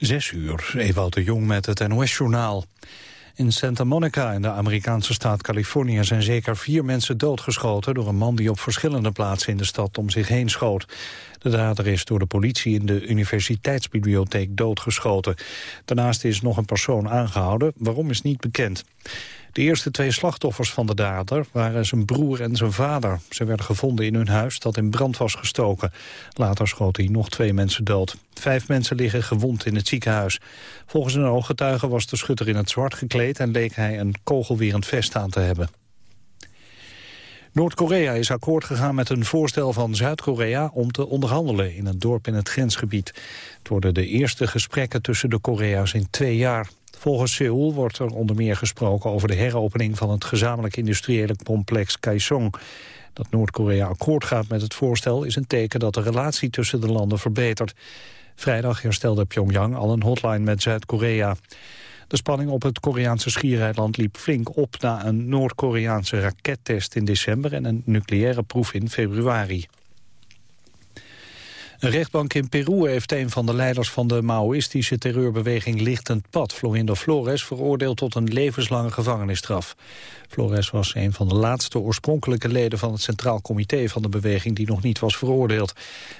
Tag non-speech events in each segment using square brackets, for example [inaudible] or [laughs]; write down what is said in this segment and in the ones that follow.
Zes uur, Ewout de Jong met het NOS-journaal. In Santa Monica in de Amerikaanse staat Californië zijn zeker vier mensen doodgeschoten door een man die op verschillende plaatsen in de stad om zich heen schoot. De dader is door de politie in de universiteitsbibliotheek doodgeschoten. Daarnaast is nog een persoon aangehouden, waarom is niet bekend. De eerste twee slachtoffers van de dader waren zijn broer en zijn vader. Ze werden gevonden in hun huis dat in brand was gestoken. Later schoot hij nog twee mensen dood. Vijf mensen liggen gewond in het ziekenhuis. Volgens een ooggetuige was de schutter in het zwart gekleed... en leek hij een kogelwerend vest aan te hebben. Noord-Korea is akkoord gegaan met een voorstel van Zuid-Korea om te onderhandelen in een dorp in het grensgebied. Het worden de eerste gesprekken tussen de Korea's in twee jaar. Volgens Seoul wordt er onder meer gesproken over de heropening van het gezamenlijk industriële complex Kaesong. Dat Noord-Korea akkoord gaat met het voorstel is een teken dat de relatie tussen de landen verbetert. Vrijdag herstelde Pyongyang al een hotline met Zuid-Korea. De spanning op het Koreaanse schiereiland liep flink op na een Noord-Koreaanse rakettest in december en een nucleaire proef in februari. Een rechtbank in Peru heeft een van de leiders van de Maoïstische terreurbeweging Lichtend Pad, Florindo Flores, veroordeeld tot een levenslange gevangenisstraf. Flores was een van de laatste oorspronkelijke leden van het Centraal Comité van de beweging die nog niet was veroordeeld.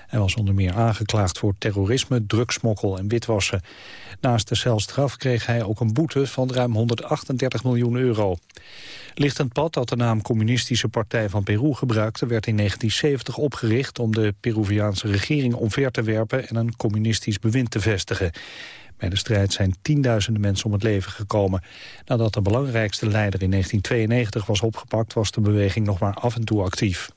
Hij was onder meer aangeklaagd voor terrorisme, drugsmokkel en witwassen. Naast de celstraf kreeg hij ook een boete van ruim 138 miljoen euro. Lichtend Pad, dat de naam Communistische Partij van Peru gebruikte... werd in 1970 opgericht om de Peruviaanse regering omver te werpen... en een communistisch bewind te vestigen. Bij de strijd zijn tienduizenden mensen om het leven gekomen. Nadat de belangrijkste leider in 1992 was opgepakt... was de beweging nog maar af en toe actief.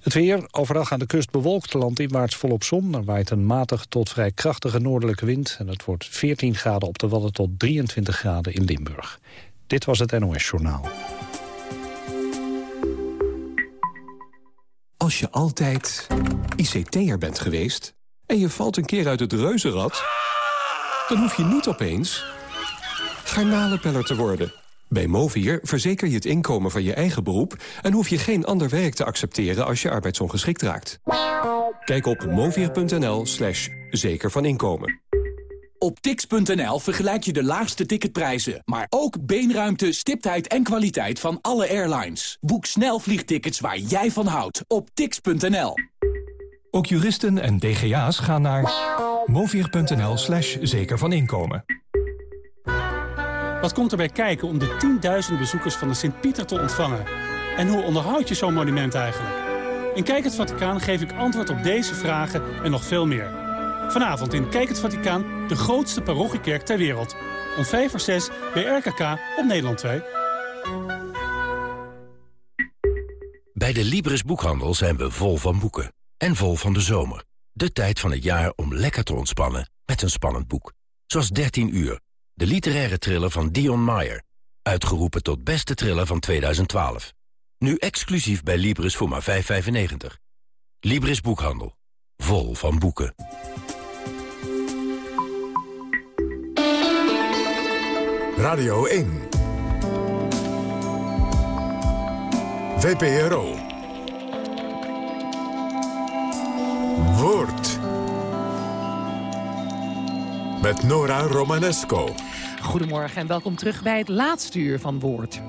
Het weer, overdag aan de kust bewolkt, landinwaarts volop zon. Er waait een matig tot vrij krachtige noordelijke wind... en het wordt 14 graden op de Wadden tot 23 graden in Limburg. Dit was het NOS Journaal. Als je altijd ICT'er bent geweest en je valt een keer uit het reuzenrad... dan hoef je niet opeens garnalenpeller te worden. Bij Movier verzeker je het inkomen van je eigen beroep... en hoef je geen ander werk te accepteren als je arbeidsongeschikt raakt. Kijk op movier.nl slash zeker van inkomen. Op tix.nl vergelijk je de laagste ticketprijzen, maar ook beenruimte, stiptheid en kwaliteit van alle airlines. Boek snel vliegtickets waar jij van houdt op tix.nl. Ook juristen en DGA's gaan naar movier.nl slash zeker van inkomen. Wat komt erbij kijken om de tienduizenden bezoekers van de Sint-Pieter te ontvangen? En hoe onderhoud je zo'n monument eigenlijk? In Kijk het Vaticaan geef ik antwoord op deze vragen en nog veel meer. Vanavond in Kijk het Vaticaan, de grootste parochiekerk ter wereld. Om 5 voor 6 bij RKK op Nederland 2. Bij de Libris Boekhandel zijn we vol van boeken. En vol van de zomer. De tijd van het jaar om lekker te ontspannen met een spannend boek. Zoals 13 uur, de literaire thriller van Dion Meyer. Uitgeroepen tot beste thriller van 2012. Nu exclusief bij Libris voor maar 5,95. Libris Boekhandel. Vol van boeken. Radio 1. VPRO. Woord. Met Nora Romanesco. Goedemorgen en welkom terug bij het laatste uur van Woord.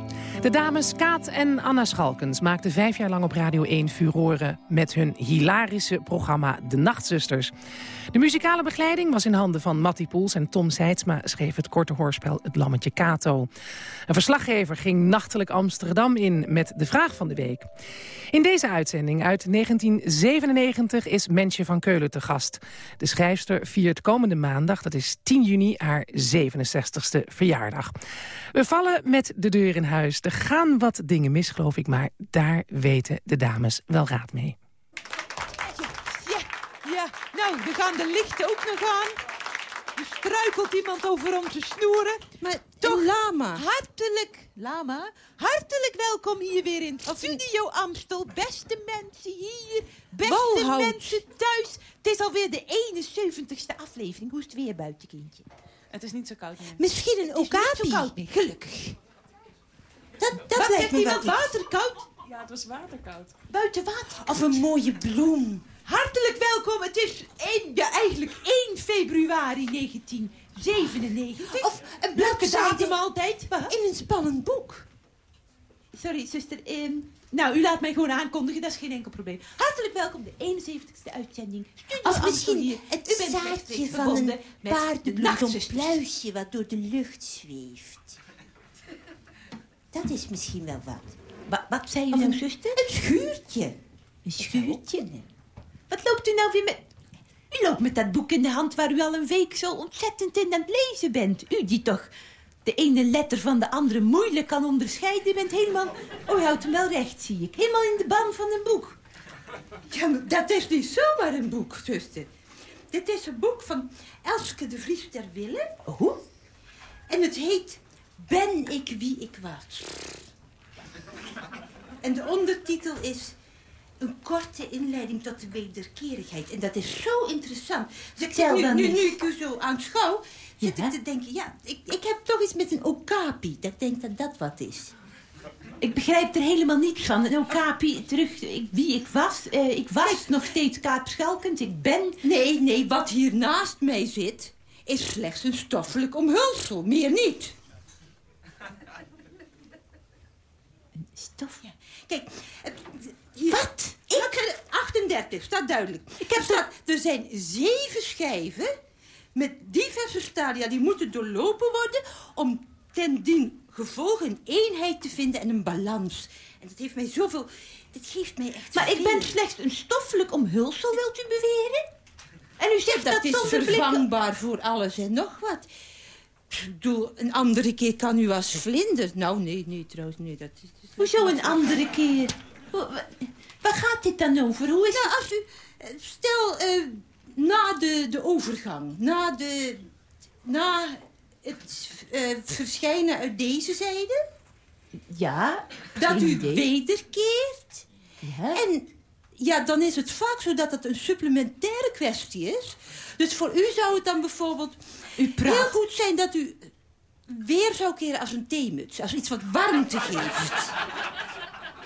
De dames Kaat en Anna Schalkens maakten vijf jaar lang op Radio 1 furoren... met hun hilarische programma De Nachtzusters. De muzikale begeleiding was in handen van Mattie Poels... en Tom Seidsma schreef het korte hoorspel Het Lammetje Kato. Een verslaggever ging nachtelijk Amsterdam in met de vraag van de week. In deze uitzending uit 1997 is Mensje van Keulen te gast. De schrijfster viert komende maandag, dat is 10 juni, haar 67ste verjaardag. We vallen met de deur in huis. Er gaan wat dingen mis, geloof ik, maar daar weten de dames wel raad mee. Ja, ja, nou, er gaan de lichten ook nog aan. Er struikelt iemand over om te snoeren. Maar Toch lama. Hartelijk, lama, hartelijk welkom hier weer in Studio Amstel. Beste mensen hier, beste Walhout. mensen thuis. Het is alweer de 71ste aflevering. Hoe is het weer buiten, kindje? Het is niet zo koud meer. Misschien een Het is niet zo okapi. koud meer, gelukkig. Dat, dat Wat lijkt zegt me wel iets. Waterkoud? Ja, het was waterkoud. Buiten water. Of een mooie bloem. Hartelijk welkom. Het is 1, ja, eigenlijk 1 februari 1997. Of een Welke bladzijde datum altijd? Wat? in een spannend boek. Sorry, zuster. ehm, nou, u laat mij gewoon aankondigen, dat is geen enkel probleem. Hartelijk welkom, de 71ste uitzending. Studio Of misschien het U bent zaadje van verbonden een met de paardenbloed, zo'n pluisje wat door de lucht zweeft. Dat is misschien wel wat. Wa- wat zei u Of nou, zuster? Een schuurtje. Een schuurtje? Wat loopt u nou weer met... U loopt met dat boek in de hand waar u al een week zo ontzettend in aan het lezen bent. U die toch de ene letter van de andere moeilijk kan onderscheiden, bent helemaal... Oh, u houdt hem wel recht, zie ik. Helemaal in de ban van een boek. Ja, maar dat is niet zomaar een boek, zuster. Dit is een boek van Elske de Vries ter Wille. Oh? En het heet Ben ik wie ik was. En de ondertitel is een korte inleiding tot de wederkerigheid. En dat is zo interessant. Dus ik zit nu, nu, nu ik u zo aanschouw, zit Ja? ik te denken... Ja, ik, ik heb toch iets met een okapi. Dat ik denk dat dat wat is. Ik begrijp er helemaal niets van. En ook Kapi, terug, ik, wie ik was. eh, ik was nog steeds Kaap Schelkens. Ik ben... Nee, nee, wat hier naast mij zit... is slechts een stoffelijk omhulsel, meer niet. Stof. Ja. Kijk, hier- Wat? Ik? 38, staat duidelijk. Ik heb staat, er zijn zeven schijven met diverse stadia die moeten doorlopen worden... om ten dien gevolge een eenheid te vinden en een balans. En dat heeft mij zoveel... Dit geeft mij echt Maar ik ben slechts een stoffelijk omhulsel, wilt u beweren? En u zegt dat, Dat is vervangbaar voor alles en nog wat. Ik bedoel, een andere keer kan u als vlinder... Nou, nee, nee, trouwens, nee, dat is... Hoezo een andere keer? Waar gaat dit dan over? Hoe is Nou, als u... Stel, eh, na de, de overgang, na de... Na het eh, verschijnen uit deze zijde... Ja, Dat u idee. wederkeert. Ja? En ja, dan is het vaak zo dat het een supplementaire kwestie is. Dus voor u zou het dan bijvoorbeeld heel goed zijn dat u weer zou keren als een theemuts. Als iets wat warmte geeft.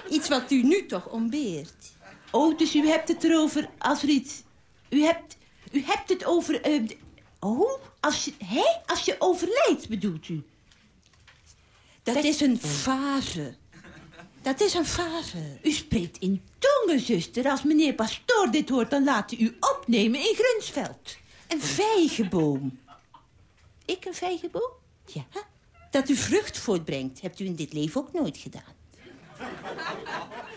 Iets wat u nu toch ontbeert. Oh, dus u hebt het erover als er iets... U hebt, u hebt het over... d- oh, als je, hè? als je overlijdt, bedoelt u? Dat Dat- is een fase. Dat is een fase. U spreekt in tongen, zuster. Als meneer Pastoor dit hoort, dan laat hij u opnemen in Grunsveld. Een vijgenboom. Ik een vijgenboom? Ja. Dat u vrucht voortbrengt, hebt u in dit leven ook nooit gedaan.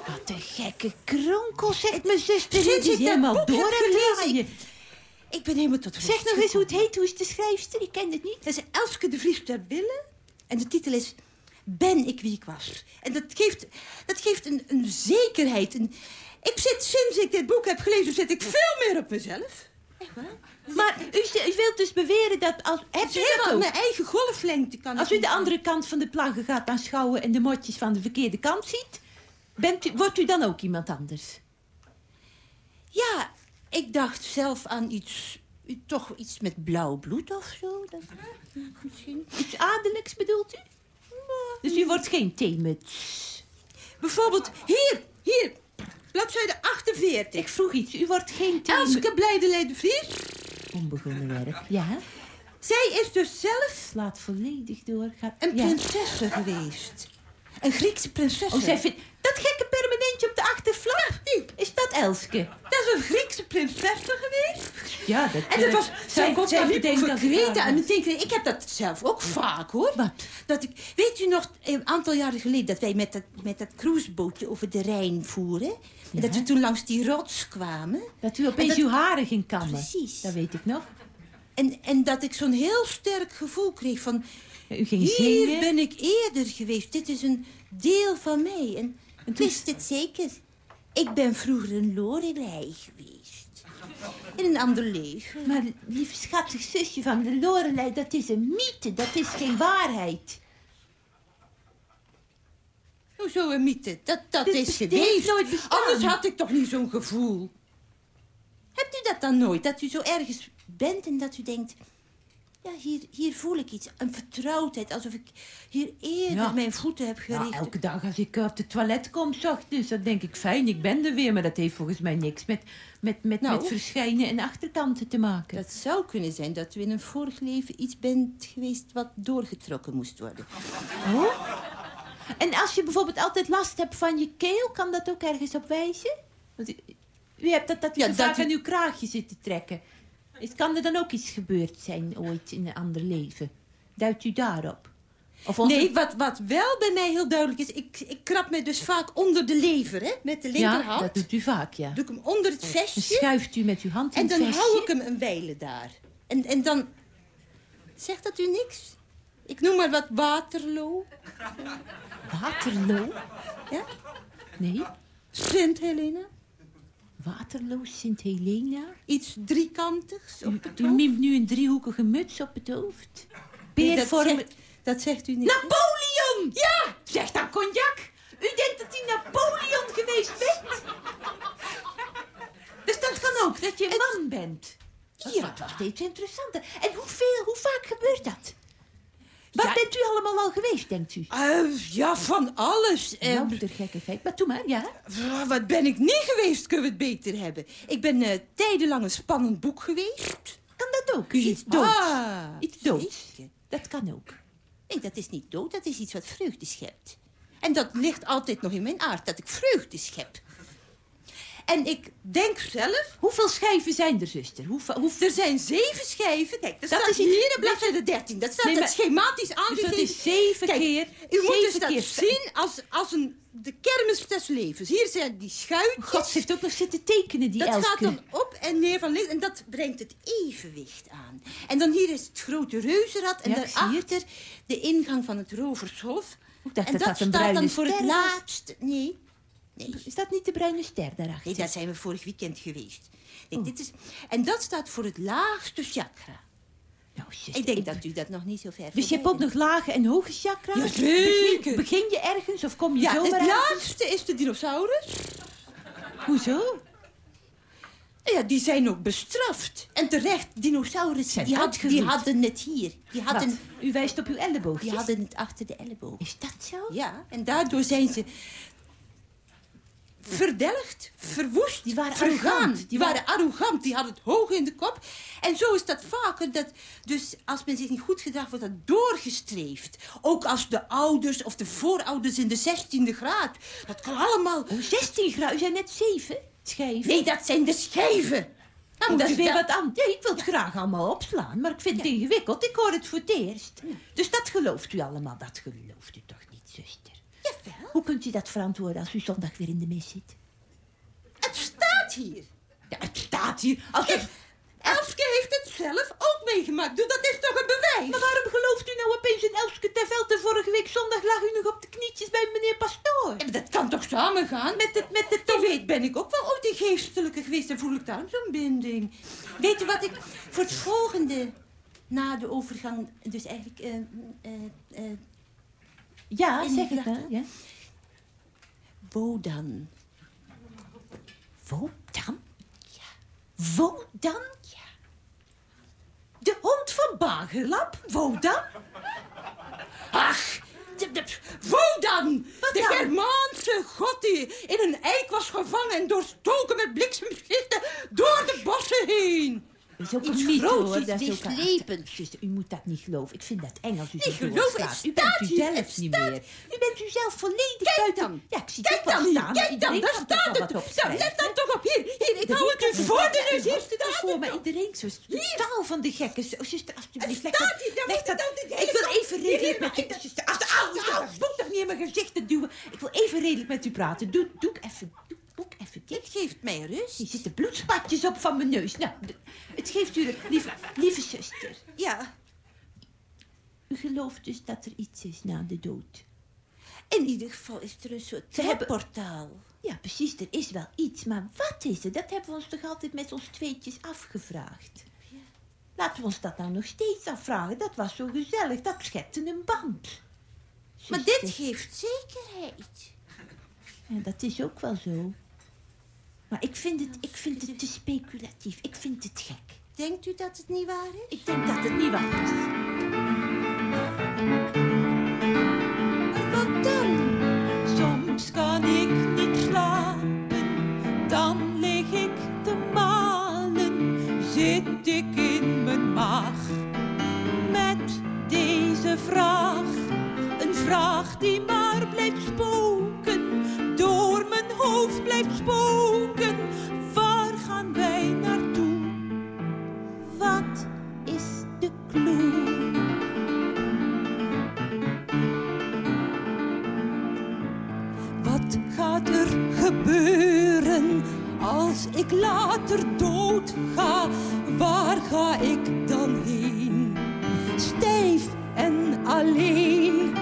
Wat een gekke kronkel, zegt mijn zuster. Sinds ik helemaal boek door heb gelezen. Ik ben helemaal tot rust Zeg nog eens hoe het heet. Hoe is de schrijfster? Ik ken het niet. Dat is Elske de Vries ter Wille. En de titel is Ben ik wie ik was. En dat geeft, dat geeft een, een zekerheid. Een, ik zit, sinds ik dit boek heb gelezen, zit ik veel meer op mezelf. Echt waar? Maar u, wilt dus beweren dat als... Dat helemaal ook? mijn eigen golflengte. Kan Als ik u de andere kant van de plaggen gaat aanschouwen... en de motjes van de verkeerde kant ziet... Bent u, wordt u dan ook iemand anders? Ja, ik dacht zelf aan iets... Toch iets met blauw bloed of zo. Dat, misschien. Iets adellijks bedoelt u? Dus u wordt geen theemuts. Bijvoorbeeld, hier, hier. Bladzijde 48. Ik vroeg iets. U wordt geen theemuts. Elske Blijdelij de Vries. Onbegonnen werk. Ja, Zij is dus zelf slaat volledig door. Gaat... een ja. prinsesse geweest. Een Griekse prinses. Oh, zij vindt... Dat gekke permanentje op de achterflap? Is dat Elske? Dat is een Griekse prinsesse geweest. Ja, dat... En dat was, zij, zij, zij over dat daar En meteen, ik heb dat zelf ook vaak, hoor. Wat? Dat ik, weet u nog, een aantal jaren geleden... dat wij met dat, met dat cruisebootje over de Rijn voeren? En dat we toen langs die rots kwamen. Dat u opeens En dat- uw haren ging kammen. Precies. Dat weet ik nog. En, en dat ik zo'n heel sterk gevoel kreeg van... U ging Hier zingen. ben ik eerder geweest. Dit is een deel van mij. En En ik toen- wist het zeker. Ik ben vroeger een Lorelei geweest. In een ander leven. Maar lief schattig zusje van de Lorelei, dat is een mythe. Dat is geen waarheid. Hoezo een mythe? Dat, dat Dit is geweest. heeft nooit bestaan. Anders had ik toch niet zo'n gevoel. Hebt u dat dan nooit? Dat u zo ergens bent en dat u denkt... Ja, hier, hier voel ik iets. Een vertrouwdheid. Alsof ik hier eerder Ja. mijn voeten heb Ja, gericht. elke dag als ik op het toilet kom, ochtends, dan denk ik, fijn, ik ben er weer. Maar dat heeft volgens mij niks met, met, met, Nou. met verschijnen en achterkanten te maken. Dat zou kunnen zijn dat u in een vorig leven iets bent geweest wat doorgetrokken moest worden. Oh? En als je bijvoorbeeld altijd last hebt van je keel, kan dat ook ergens op wijzen? Want u, hebt dat, dat u Ja, vaak u- aan uw kraagje zit te trekken. Is, kan er dan ook iets gebeurd zijn ooit in een ander leven? Duidt u daarop? Of onze- Nee, wat, wat wel bij mij heel duidelijk is... Ik, ik krap me dus vaak onder de lever, hè, met de Ja, linkerhand. dat doet u vaak, ja. Doe ik hem onder het Dan vestje schuift u met uw hand in en dan hou ik hem een wijle daar. En, en dan... Zegt dat u niks? Ik noem maar wat Waterloo. Waterloo? Ja? Nee, Sint Helena. Waterloo, Sint-Helena. Iets driekantigs op U, het u hoofd. mimt nu een driehoekige muts op het hoofd. Nee, dat, zegt, dat zegt u niet. Napoleon! Ja! Zeg dan cognac! U denkt dat u Napoleon geweest bent? Dus dat kan ook, dat je een man bent. Dat Ja. wordt wel steeds interessanter. En hoeveel, hoe vaak gebeurt dat? Ja. bent u allemaal al geweest, denkt u? Eh, ja, van alles. Eh, Nou, de gekke feit. Maar doe maar, ja. Ah, Wat ben ik niet geweest, kunnen we het beter hebben. Ik ben eh tijdenlang een spannend boek geweest. Kan dat ook? Iets doods. Ah, Iets doods. zeker. Dat kan ook. Nee, dat is niet dood, dat is iets wat vreugde schept. En dat ligt altijd nog in mijn aard, dat ik vreugde schep. En ik denk zelf... Hoeveel schijven zijn er, zuster? Hoeveel, hoeveel... Er zijn zeven schijven. Kijk, dat, Dat staat is hier op bladzijde 13. Dat staat Nee, maar- schematisch Dus aangegeven. dat is zeven Kijk, keer... U moet dus dat keer... zien als, als een, de kermis des levens. Hier zijn die schuitjes. God, ze heeft ook nog zitten tekenen, die Dat gaat dan op en neer van links en dat brengt het evenwicht aan. En dan hier is het grote reuzenrad en Ja, daarachter de ingang van het rovershof. Ik dacht en dat dat dat staat dan voor het laatste... Nee, nee. Is dat niet de bruine ster daarachter? Nee, daar zijn we vorig weekend geweest. Nee, dit is, en dat staat voor het laagste chakra. Nou, zuster, Ik denk dat u dat nog niet zo ver Dus je hebt ook nog lage en hoge chakra's? Jazeker. Begin, begin je ergens of kom je Ja, zomaar het ergens? laagste is de dinosaurus. Hoezo? Ja, die zijn ook bestraft. En terecht, dinosaurus, Zijn die, had, die hadden het hier. Die hadden, Wat? U wijst op uw elleboog. die hadden het achter de elleboog. Is dat zo? Ja, en daardoor zijn ze verdelgd, verwoest, Die waren arrogant. Die waren arrogant, die hadden het hoog in de kop. En zo is dat vaker, dat dus als men zich niet goed gedraagt, wordt dat doorgestreefd. Ook als de ouders of de voorouders in de 16e graad. Dat kan allemaal... Oh, 16 graden. U zijn net 7 schijven. Nee, dat zijn de schijven. Nou, Oh, dat is weer dat- wat aan. Ja, ik wil het graag allemaal opslaan, maar ik vind het ingewikkeld. Ik hoor het voor het eerst. Dus dat gelooft u allemaal. Dat gelooft u toch niet, zuster? Jawel, Hoe kunt u dat verantwoorden als u zondag weer in de mis zit? het staat hier. Ja, het staat hier. Als Kijk, het... Elske heeft het zelf ook meegemaakt. Dat is toch een bewijs? Maar waarom gelooft u nou opeens in Elske Terveld vorige week zondag lag u nog op de knietjes bij meneer Pastoor? Ja, dat kan toch samengaan? Met het, met het, weet ben ik ook wel ooit een geestelijke geweest en voel ik daarom zo'n binding. Weet u wat ik voor het volgende, na de overgang, dus eigenlijk, eh, eh, eh, Ja, zeg die het? Ja. Wodan. Wodan? Ja. Wodan? Ja. De hond van Bagerlap? Wodan? Ach, de, de, Wodan! Wat de dan? Germaanse god die in een eik was gevangen en doorstoken met bliksemschichten door de bossen heen. Dat is ook Iets een mythe, groots, Dat is weeslepends. Zuster, u moet dat niet geloven. Ik vind dat eng als u zo geloof het U bent u zelf niet meer. U bent u zelf volledig Kijk buiten... dan. Ja, ik zie Kijk dan, staan. kijk dan, daar staat het. opschrijven. let dan toch op, hier, hier, ik hou het u voor de neus, hier staat voor iedereen zo. De taal van de gekken. Zo, Zuster, alsjeblieft, leg staat dat... leg dat niet ik wil even redelijk met u... Zuster, moet toch niet in mijn gezicht te duwen. Ik wil even redelijk met u praten. Doe, doe ik even... Doe, ik even dit. Het geeft mij rust. Hier zitten bloedspatjes op van mijn neus. Nou, het geeft u... Lieve, lieve zuster, Ja, u gelooft dus dat er iets is na de dood. in ieder geval is er een soort portaal. Ja, precies, er is wel iets. Maar wat is het? Dat hebben we ons toch altijd met ons tweetjes afgevraagd. Laten we ons dat nou nog steeds afvragen. Dat was zo gezellig. Dat schepte een band. Maar dit geeft zekerheid. Ja, dat is ook wel zo. Maar ik vind het, ik vind het te speculatief. Ik vind het gek. Denkt u dat het niet waar is? Ik denk dat het niet waar is. Wat dan? Soms kan ik niet slapen, dan lig ik te malen, zit ik in mijn maag. Met deze vraag, een vraag die maar blijft spoken, door mijn hoofd blijft spoken. Ik later dood ga? Waar ga ik dan heen? Stijf en alleen.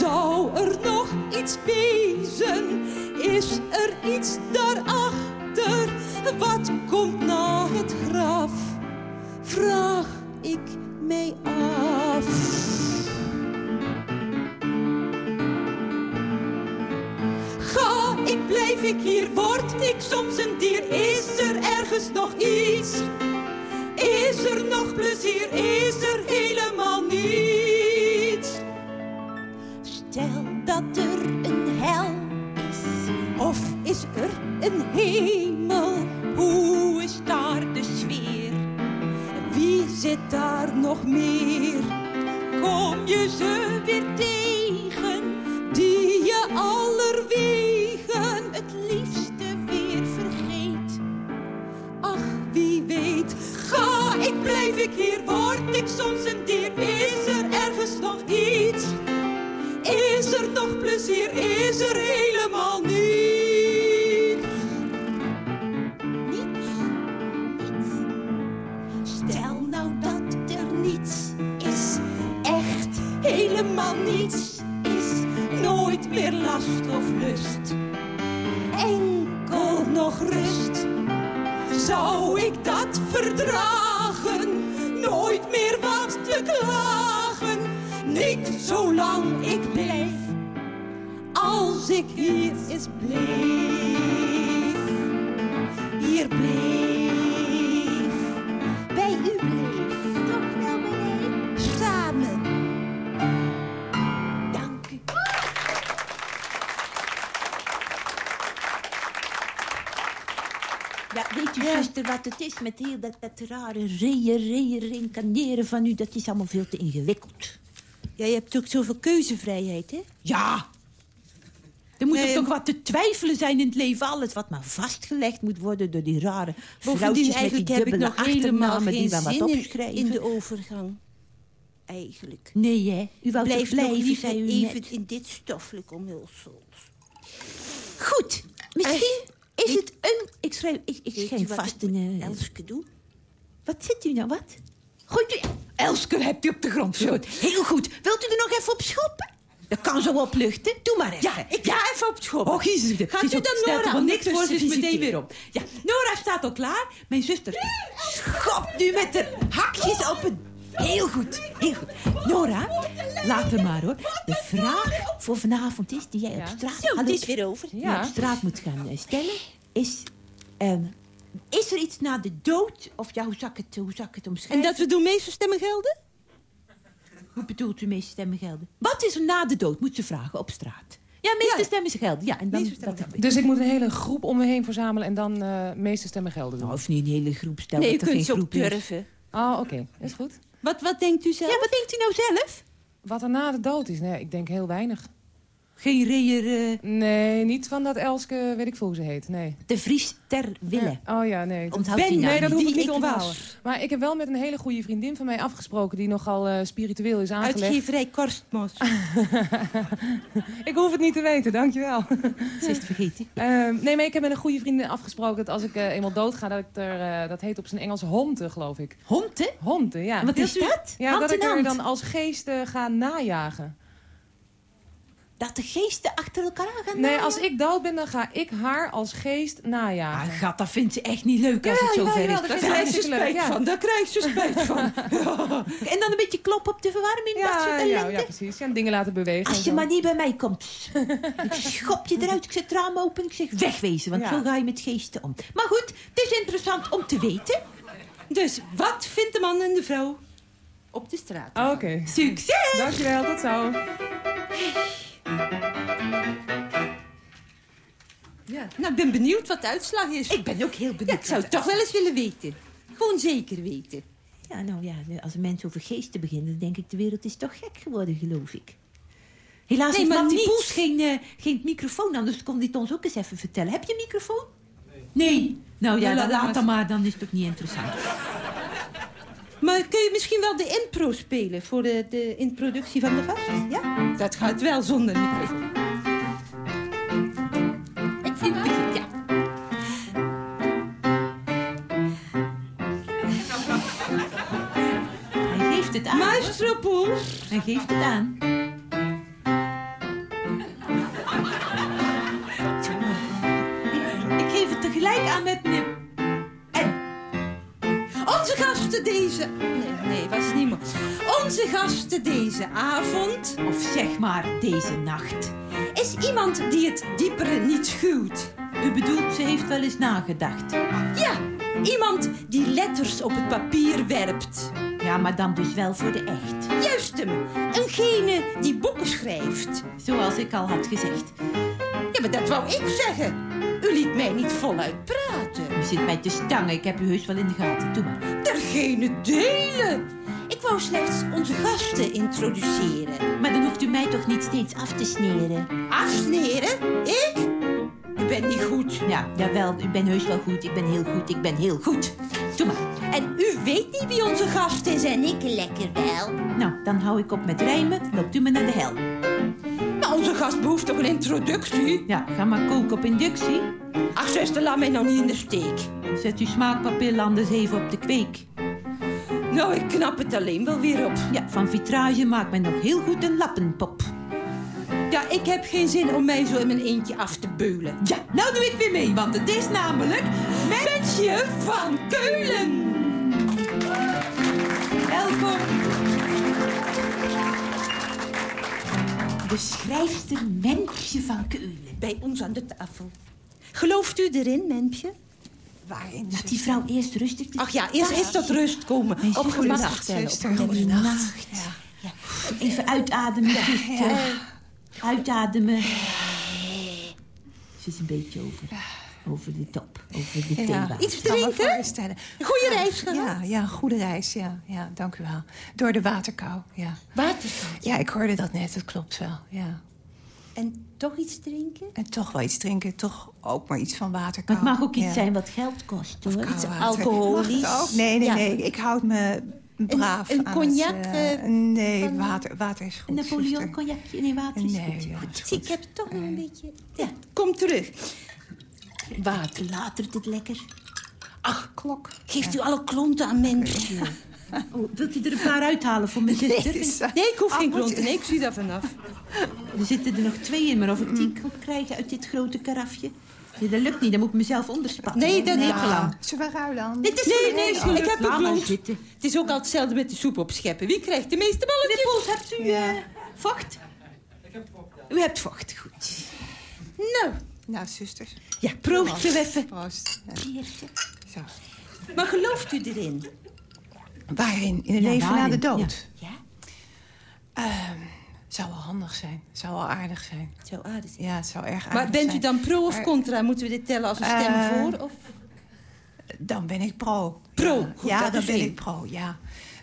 Zou er nog iets wezen? Is er iets daarachter? Wat komt na het graf? Vraag ik mij af. Ga ik, blijf ik hier, word ik soms een ergens nog iets? Is er nog plezier? Is er helemaal niets? Stel dat er een hel is, of is er een hemel? Hoe is daar de sfeer? Wie zit daar nog meer? Kom je ze weer tegen, die je allerwegen het liefste blijf ik hier, word ik soms een dier? Is er ergens nog iets? Is er nog plezier? Is er helemaal niets? Niets? Niets? Stel nou dat er niets is, echt helemaal niets is, nooit meer last of lust, enkel nog rust. Zou ik dat verdragen, nooit meer wat te klagen, niet zolang ik blijf, als ik hier is bleef, hier bleef, wat het is met heel dat, dat rare reën, reën, reïncarneren van u? Dat is allemaal veel te ingewikkeld. Jij hebt ook zoveel keuzevrijheid, hè? Ja! Er moet Nee, toch wat te twijfelen zijn in het leven. Alles wat maar vastgelegd moet worden door die rare vrouwtjes met die eigenlijk heb ik nog helemaal die geen maar wat opschrijven. in de overgang. Eigenlijk. Nee, hè? U wou Blijf blijven, zei u even net. in dit stoffelijk omhulsel. Goed, misschien is het een... Ik schrijf, ik, ik schrijf vast een... eh, Elske doe? Wat zit u nou, wat? Gooit u... Elske hebt u op de grond gegooid. Heel goed. Wilt u er nog even op schoppen? Dat kan zo opluchten. Doe maar even. Ja, ik ga even op schoppen. Oh, Jezus. Gaat u dan Nora al niks voor, is meteen weer op. Ja, Nora staat al klaar. Mijn zuster schopt nu met de hakjes op het... Heel goed, heel goed. Nora, laat er maar hoor. De vraag voor vanavond is, die jij op straat... Zo, het Hallo, is weer over. op straat moet gaan eh, stellen, is... ehm, is er iets na de dood? Of ja, hoe zou ik het, hoe zou ik het En omschrijven? dat we doen meeste stemmen gelden? Hoe bedoelt u meeste stemmen gelden? Wat is er na de dood, moet ze vragen op straat. Ja, meeste Ja. stemmen gelden. Ja, en dan, stemmen dat. Dus ik moet een hele groep om me heen verzamelen en dan eh meeste stemmen gelden doen. Nou, of niet een hele groep, stel Nee, je dat er kunt geen groep durven. Oh, oké. Is goed. Wat, wat denkt u zelf? Ja, wat denkt u nou zelf? Wat er na de dood is? Nee, ik denk heel weinig. Geen reër eh, Nee, niet van dat Elske, weet ik veel hoe ze heet. Nee. de Vries ter wille. Ja. Oh ja, nee. Onthoud Ben- die naam nee, dat hoef ik niet onthouden. was. Maar ik heb wel met een hele goede vriendin van mij afgesproken... die nogal eh, spiritueel is aangelegd. Uitgeverij Korstmos. [laughs] Ik hoef het niet te weten, dankjewel. Ze is het vergeten. [laughs] Ehm, nee, maar ik heb met een goede vriendin afgesproken... dat als ik eh, eenmaal doodga, dat ik er... eh, dat heet op zijn Engels honte, geloof ik. Hond, hè? Honte, ja. En wat is dat? Ja, Hand dat ik er dan als geest ga najagen. Dat de geesten achter elkaar aan gaan Nee, als ik dood ben, dan ga ik haar als geest najagen. Ah, gat, dat vindt ze echt niet leuk als het zover jawel, is. dat Daar krijgt ze spijt leuk, ja. van. Daar krijgt ze spijt van. [laughs] En dan een beetje kloppen op de verwarming. dat soort Ja, ja, ellende. ja, precies. Ja, en dingen laten bewegen. Als je maar niet bij mij komt. ik [laughs] schop je eruit, ik zet het raam open, ik zeg wegwezen. Want Ja. zo ga je met geesten om. Maar goed, het is interessant om te weten. Dus wat vindt de man en de vrouw op de straat? Oké. Succes! Dankjewel, tot zo. Ja. Nou, ik ben benieuwd wat de uitslag is. Ik ben ook heel benieuwd. Ja, ik zou het toch wel eens willen weten. Gewoon zeker weten. Ja, nou ja, als een mens over geesten begint... dan denk ik, de wereld is toch gek geworden, geloof ik. Helaas Nee, heeft maar Mattie. Poels geen, eh, geen microfoon, anders kon hij het ons ook eens even vertellen. Heb je een microfoon? Nee. Nee? Nou ja, Ja, dan laat dan maar, dan is het ook niet interessant. Maar kun je misschien wel de intro spelen voor de, de introductie van de gast? Ja? Dat gaat wel zonder microfoon. Ik vind het begin, ja. Hij geeft het aan. Maestro. Hij geeft het aan. Ik geef het tegelijk aan met meneer... En? Onze gasten deze... Nee, nee, was niet. Onze gasten deze avond... Of zeg maar deze nacht. is iemand die het diepere niet schuwt. U bedoelt, ze heeft wel eens nagedacht. Ja, iemand die letters op het papier werpt. Ja, maar dan dus wel voor de echt. Juist hem. Eengene die boeken schrijft. Zoals ik al had gezegd. Ja, maar dat wou ik zeggen. U liet mij niet voluit praten. U zit mij te stangen, ik heb u heus wel in de gaten. Doe maar. Dergene delen. Ik wou slechts onze gasten introduceren. Maar dan hoeft u mij toch niet steeds af te sneren? Afsneren? Ik? Ik ben niet goed. Ja, jawel, u bent heus wel goed. Ik ben heel goed, ik ben heel goed. Doe maar. En u weet niet wie onze gast is en ik lekker wel. Nou, dan hou ik op met rijmen. Loopt u me naar de hel. Maar onze gast behoeft toch een introductie? Ja, ga maar koken op inductie. Ach, zuster, laat mij nou niet in de steek. Zet uw smaakpapil anders even op de kweek. Nou, ik knap het alleen wel weer op. Ja, van vitrage maakt men nog heel goed een lappenpop. Ja, ik heb geen zin om mij zo in mijn eentje af te beulen. Ja, nou doe ik weer mee, want het is namelijk... Mensje van Keulen. Welkom. De schrijfster Mensje van Keulen. Bij ons aan de tafel. Gelooft u erin, mensje? Waarin? Laat die vrouw eerst rustig... Ach ja, eerst eens tot rust komen. Op gemak stellen. Goedenacht. nacht. Ja. Even uitademen. Uitademen. Ze is een beetje over, over de top, over de Ja. Iets drinken? Goeie reis gehad? Ja, ja, goede reis. Ja, ja, dank u wel. Door de waterkou, ja. Waterkant. Ja, ik hoorde dat net. Het klopt wel, ja. En toch iets drinken? En toch wel iets drinken. Toch ook maar iets van. Maar het mag ook iets ja. zijn wat geld kost, Of hoor. koud water. alcoholisch? Ook? Nee, nee, Ja. nee. Ik houd me braaf een aan cognac, het, eh, eh, nee, van- water, water is Een goed, Napoleon zuster. cognacje? Nee, water is Nee, goed. ja, Goed. Zie, ik heb toch nog een beetje... Ja, kom terug. Water latert het lekker. Ach, klok. Geeft u alle klonten aan mensen? Oh, wilt u er een paar uithalen voor mijn zuster? Nee, Nee, ik hoef Ah, geen moet- klonten. Nee, ik zie daar vanaf. Er zitten er nog twee in, maar of ik die kan krijgen uit dit grote karafje... Nee, dat lukt niet, dan moet ik mezelf onderspatten. Nee, dat is is- te lang. Zullen we ruilen dan? Dit is nee, nee, ik heb een. Het is ook altijd hetzelfde met de soep opscheppen. Wie krijgt de meeste Meneer balletjes? Pols, hebt u eh, vocht? U hebt vocht, goed. Nou, Nou, zusters. ja, proost even. Proost. Ja, Eerste. Zo. Maar gelooft u erin? Waarin? In het Ja, leven na de dood? Ja. Ehm, zou wel handig zijn. Zou wel aardig zijn. Zo aardig. Ja, het zou erg aardig Maar bent u zijn. dan pro of Maar- contra? Moeten we dit tellen als een stem Eh, voor? Of? Dan ben ik pro. Pro, Ja, goed, ja dan ben ik pro, ja.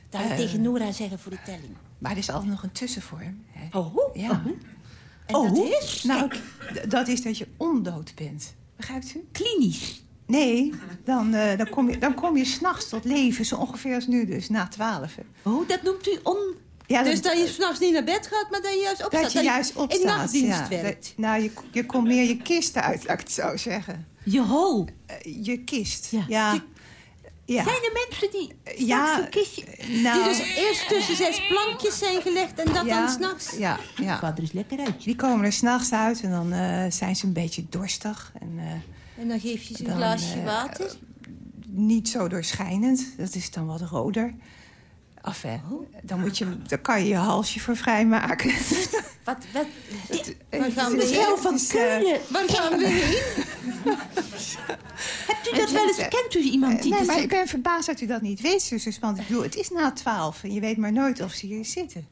Dat we Eh, tegen Nora zeggen voor de telling. Maar er is altijd nog een tussenvorm. Hè. Oh, Ja. En dat is? Nou, dat is dat je ondood bent. Begrijpt u? Klinisch. Nee, dan, eh, dan kom je, dan kom je s'nachts tot leven, zo ongeveer als nu dus, na twaalf. Oh, dat noemt u on... Ja, Dus dat je s'nachts niet naar bed gaat, maar dat je juist opstaat. dat je juist opstaat. In nachtdienst ja. werkt. Dat- nou, je, je komt meer je kist uit, laat ik het zo zeggen. Je hol. Eh, je kist, Ja. ja. Ja. Zijn er mensen die straks Ja, een kistje... Nou, Die dus eerst tussen zes plankjes zijn gelegd en dat ja, dan s'nachts. Ja, ja. Er eens lekker uit. Die komen er s'nachts uit en dan eh, zijn ze een beetje dorstig. En, eh, En dan geef je ze een Dan, glaasje eh, water. niet zo doorschijnend. Dat is dan wat roder. Af, hè. Dan, moet je, dan kan je je halsje voor vrijmaken. [laughs] Wat, wat? Waar gaan we heen? van eh, Keulen. Waar gaan we heen? Hebt u dat wel eens... Kent u iemand die... Nee, dus- maar ik ben verbaasd dat u dat niet weet, zusters. Want ik bedoel, het is na twaalf en je weet maar nooit of ze hier zitten.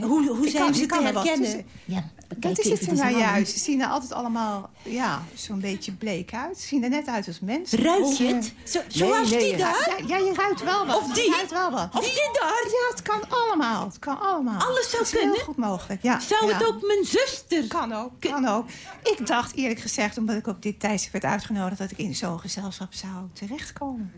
Hoe, hoe zijn kan- ze te er wat herkennen? Ja, Dat is het er nou juist. Ze zien er altijd allemaal ja, zo'n beetje bleek uit. Ze zien er net uit als mensen. Ruik je het? Zo, zoals Nee, die daar? Ja, ja, je ruikt wel wat. Of die? Je ruikt wel wat. Of die daar? Ja, het kan allemaal. Het kan allemaal. Alles zou kunnen? heel goed mogelijk. Ja, Zou het ook mijn zuster... Kan ook, kan ook. Ik dacht eerlijk gezegd, omdat ik op dit tijdstip werd uitgenodigd... dat ik in zo'n gezelschap zou terechtkomen.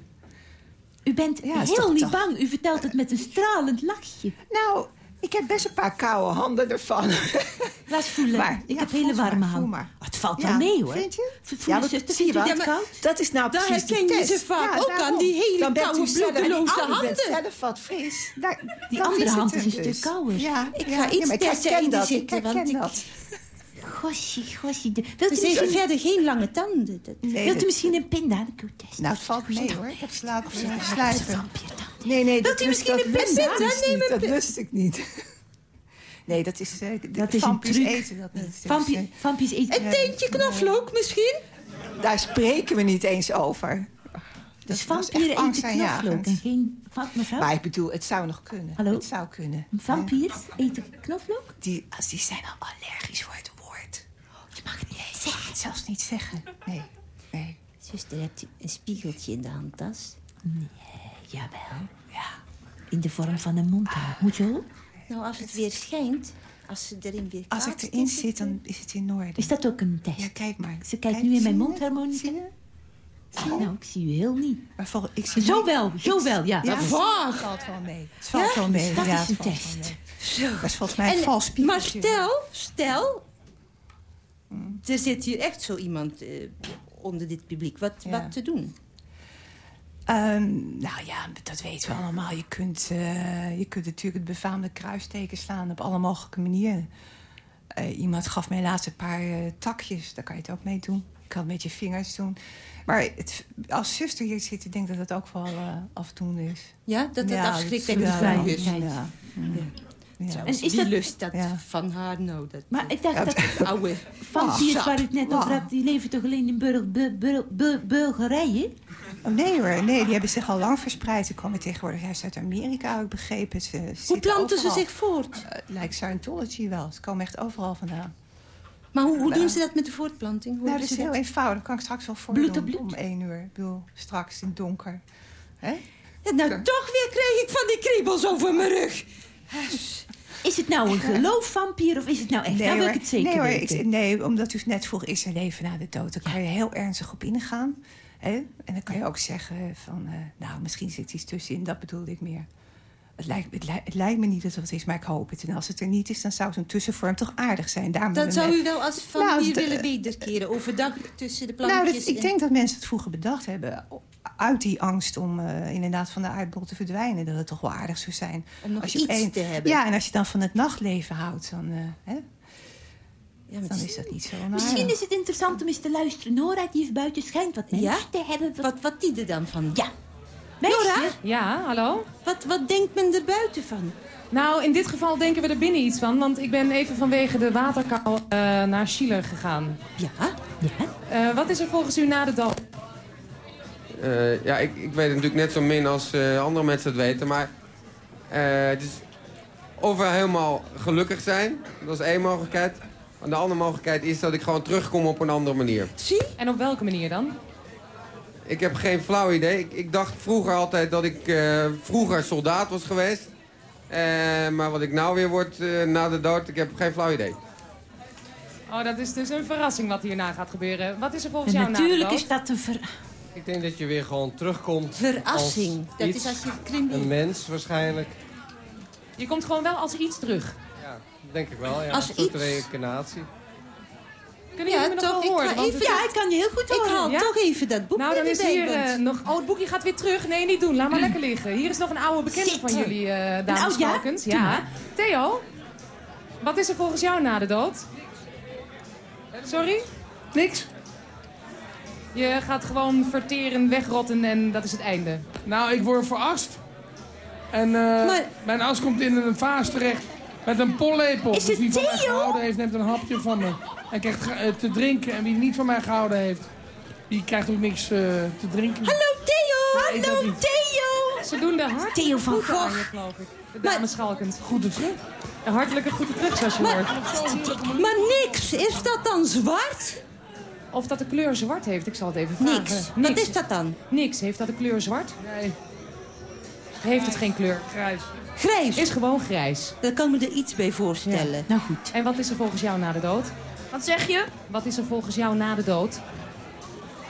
U bent Ja, heel toch- niet toch- bang. U vertelt het met een stralend lachje. Nou, ik heb best een paar koude handen ervan. [laughs] Laat voelen. Maar, ik ja, heb hele warme handen. Oh, het valt Ja, wel mee, hoor. Vind je? Voel Ja, je, zuster, zie je wat? dat koud? Dat is nou Daar precies de herken je ze vaak ook aan die hele koude, bloedeloze handen. zelf wat fris. Daar, Die dat andere hand is een dus. stuk kouder. Ja, Ik ga iets ja, maar ik herken dat. Ik zitten, want herken ik- dat. Gossie, gossie. Wilt u misschien, verder geen lange tanden. Dat- Nee, wilt u dat- misschien een pindakaart testen? Nou, het valt mee hoor. Ik Een slijpen. vampiertand. Nee, nee, Wilt dat u lust- misschien dat een pinda? ik dus Neem niet. een Dat lust ik niet. [laughs] Nee, dat is... eh, de Dat is een vampiers truc. eten dat niet. Dus, Vampier, eh, vampiers eten... Een teentje knoflook misschien? daar spreken we niet eens over. Dus dat is vampieren echt eten knoflook angstaanjagend. en geen... Wat, mevrouw? Maar ik bedoel, het zou nog kunnen. Hallo? Het zou kunnen. Vampiers eten knoflook? Die, als die zijn al allergisch voor mag het niet eens zeggen. Het zelfs niet zeggen. Nee, nee. Zuster, hebt u een spiegeltje in de handtas? Nee, jawel. Ja. In de vorm van een mondhaar. Moet zo? Nou, als het weer schijnt, als ze erin weer Als ik erin zit, dan is het in orde. Is dat ook een test? Ja, kijk maar. Ze kijkt Kijk, nu in mijn zie je? mondharmonica. Zie je? Ah, nou, ik zie u heel niet. Maar vol, ik zie Zo niet- wel, zo ik- wel, ja. Ja, Dat is- het valt wel mee. Het valt Ja? wel mee. Dat ja, is een test. Dat is volgens mij een En- vals Maar spiegeltje. stel, stel... Er zit hier echt zo iemand eh, onder dit publiek. Wat, Ja. wat te doen? Ehm, nou ja, dat weten we allemaal. Je kunt, eh, je kunt natuurlijk het befaamde kruisteken slaan op alle mogelijke manieren. Eh, iemand gaf mij laatst een paar takjes. Daar kan je het ook mee doen. Je kan het met je vingers doen. Maar het, als zuster hier zit, ik denk dat dat ook wel afdoende is. Ja, dat dat Ja, afschrikt is beveiligt. Ja. Ja. Ja. En is wie dat- lust dat Ja. van haar nou? Dat, Maar ik dacht dat [laughs] oude... vampiers waar u het net over Ah. had... die leven toch alleen in Bulgarije? Oh, nee hoor, nee, die hebben zich al lang verspreid. Ze komen tegenwoordig juist uit Amerika, heb ik begrepen. Ze, Hoe planten ze zich voort? Eh, Het lijkt Scientology wel. Ze komen echt overal vandaan. Maar hoe, hoe Nou. doen ze dat met de voortplanting? Hoe nou, dat is heel dat? eenvoudig. kan ik straks wel voor Bloed bloed? om één uur. Ik bedoel, straks in het donker. Hè? Ja, nou, toch weer krijg ik van die kriebels over mijn rug. Is het nou een geloofvampier of is het nou echt? nou wil ik het zeker nee, hoor, weten. ik- nee, omdat u net vroeg, is er leven na de dood? Daar kan je heel ernstig op ingaan. Hè? En dan kan je ook zeggen van, eh, nou, misschien zit iets tussenin. Dat bedoelde ik meer. Het lijkt, het, lijkt, het lijkt me niet dat het is, maar ik hoop het. En als het er niet is, dan zou zo'n tussenvorm toch aardig zijn. Daarom Dat zou u wel als vampier Nou, willen wederkeren. Overdag tussen de Nou, plankjes. dat, ik en- denk dat mensen het vroeger bedacht hebben. Uit die angst om eh, inderdaad van de aardbol te verdwijnen. Dat het toch wel aardig zou zijn. Om nog als je iets te hebben. Ja, en als je dan van het nachtleven houdt, dan, eh, hè, Ja, maar dan is dat niet zo Misschien onaardig. is het interessant om eens te luisteren. Nora, die is buiten, schijnt wat mensen Ja? te hebben. Wat, wat die er dan van? Ja. Meisje, Ja, hallo? Wat, wat denkt men er buiten van? Nou, in dit geval denken we er binnen iets van. Want ik ben even vanwege de waterkou eh, naar Schiller gegaan. Ja? Ja? Eh, wat is er volgens u na de dood? Eh, ja, ik, ik weet het natuurlijk net zo min als eh, andere mensen het weten, maar eh, het is ofwel helemaal gelukkig zijn, dat is één mogelijkheid. En de andere mogelijkheid is dat ik gewoon terugkom op een andere manier. Zie? En op welke manier dan? Ik heb geen flauw idee. Ik, ik dacht vroeger altijd dat ik eh, vroeger soldaat was geweest. Eh, maar wat ik nou weer word eh, na de dood, ik heb geen flauw idee. Oh, dat is dus een verrassing wat hierna gaat gebeuren. Wat is er volgens En jou natuurlijk is dat een ver... Ik denk dat je weer gewoon terugkomt Verrassing. als Dat iets, is als je krimp een mens waarschijnlijk. Je komt gewoon wel als iets terug. Ja, denk ik wel. Ja. Als een soort iets. reïncarnatie. Kunnen Ja, jullie me nog toch, wel ik horen? even- Ja, ik kan je heel goed Ik horen. haal Ja? toch even dat boek Nou, dan is hier eh, nog... Oh, het boekje gaat weer terug. Nee, niet doen. Laat maar lekker liggen. Hier is nog een oude bekende van jullie, eh dames Nou, ja? Ja. Theo, wat is er volgens jou na de dood? Sorry? Niks. Je gaat gewoon verteren, wegrotten en dat is het einde. Nou, ik word verast. En eh, mijn as komt in een vaas terecht met een pollepel. Is dus wie van mij gehouden heeft, neemt een hapje van me. En krijgt eh, te drinken. En wie niet van mij gehouden heeft, die krijgt ook niks eh, te drinken. Hallo Theo! Nee, Hallo. Theo! Ze doen de hart Theo van Gogh. geloof ik. De dames Schalkens. Groeten terug. Een hartelijke groeten terug, zoals je hoort. Maar niks, is dat dan zwart? Of dat de kleur zwart heeft, ik zal het even vragen. Niks. Wat is dat dan? Niks. Heeft dat de kleur zwart? Nee. Heeft het geen kleur? Grijs. Grijs? Is gewoon grijs. Daar kan me er iets bij voorstellen. Nou goed. En wat is er volgens jou na de dood? Wat zeg je? Wat is er volgens jou na de dood?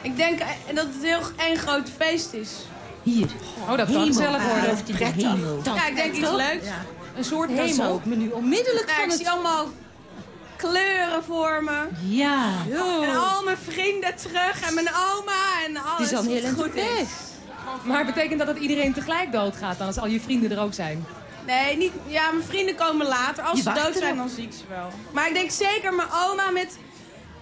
Ik denk eh, dat het heel één groot feest is. Hier. Oh, dat kan gezellig worden. hemel. ja, ik denk iets leuks. Een soort Dan hemel. ik me nu onmiddellijk van ik het... zie allemaal kleuren voor me. Ja. En al mijn vrienden terug en mijn oma en alles. Die is al heel goed is. Maar betekent dat dat iedereen tegelijk doodgaat dan, als al je vrienden er ook zijn? Nee, niet, ja, mijn vrienden komen later. Als Je ze dood zijn, dan zie ik ze wel. Maar ik denk zeker mijn oma met...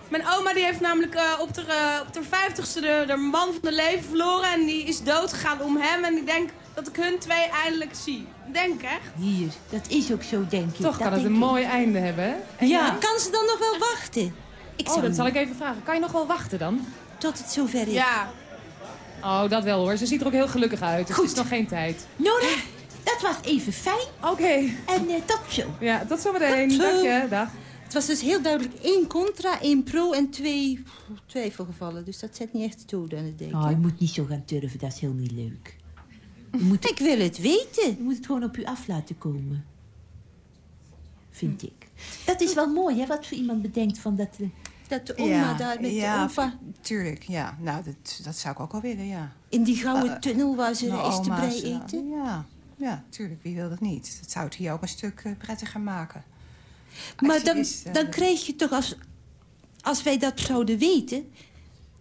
Mijn oma die heeft namelijk eh, op de, eh, op de vijftigste de, de man van de leven verloren. En die is dood gegaan om hem. En ik denk dat ik hun twee eindelijk zie. Denk echt. Hier. Dat is ook zo, denk ik. Toch Dat kan het een ik. mooi einde hebben, hè? En Ja. Kan ze dan nog wel wachten? Ik Oh, zou dat zal ik even vragen. Kan je nog wel wachten dan? Tot het zover is. Ja. Oh, dat wel hoor. Ze ziet er ook heel gelukkig uit. Dus het is nog geen tijd. Nora, dat was even fijn. Oké. En tot zo. Ja, tot zometeen. Tot zo. Dank je. Dag. Het was dus heel duidelijk één contra, één pro en twee twijfelgevallen. Dus dat zet niet echt toe aan het denken. Oh, je moet niet zo gaan turven, dat is heel niet leuk. Je moet, Ik wil het weten. je moet het gewoon op u af laten komen. Vind ik. Dat is wel mooi, hè, wat voor iemand bedenkt van dat... eh, Dat de oma daar met ja, de opa tuurlijk. Ja, nou, dat, dat zou ik ook wel willen, ja. in die gouden Eh, tunnel waar ze Nou, rijstebrei oma's, ja. eten. Ja, ja, tuurlijk. Wie wil dat niet? Dat zou het hier ook een stuk eh, prettiger maken. Als Maar dan, eh, dan krijg je toch, als, als wij dat zouden weten...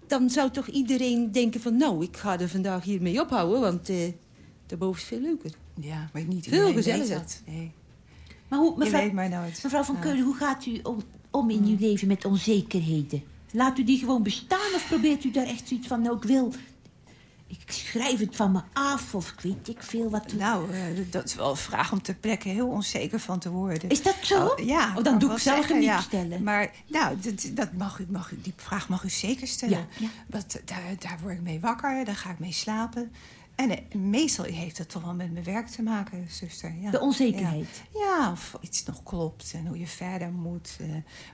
dan zou toch iedereen denken van... nou, ik ga er vandaag hiermee ophouden, want eh daarboven is veel leuker. Ja, maar niet Veel iedereen weet gezelliger. dat. Nee. Maar hoe, Je mevrouw, weet maar nooit. mevrouw van Ja. Keulen, hoe gaat u om, om in uw leven met onzekerheden? Laat u die gewoon bestaan of probeert u daar echt zoiets van... nou, ik wil... Ik schrijf het van me af of ik weet ik veel wat... Nou, eh, dat is wel een vraag om ter plekke heel onzeker van te worden. Is dat zo? Oh, ja. Oh, dan doe ik zelf hem niet ja. stellen. Maar nou, dat, dat mag u, mag u, die vraag mag u zeker stellen. Ja, ja. Want daar, daar word ik mee wakker, daar ga ik mee slapen. En eh, meestal heeft het toch wel met mijn werk te maken, zuster. Ja. De onzekerheid. Ja. Ja, of iets nog klopt en hoe je verder moet. eh.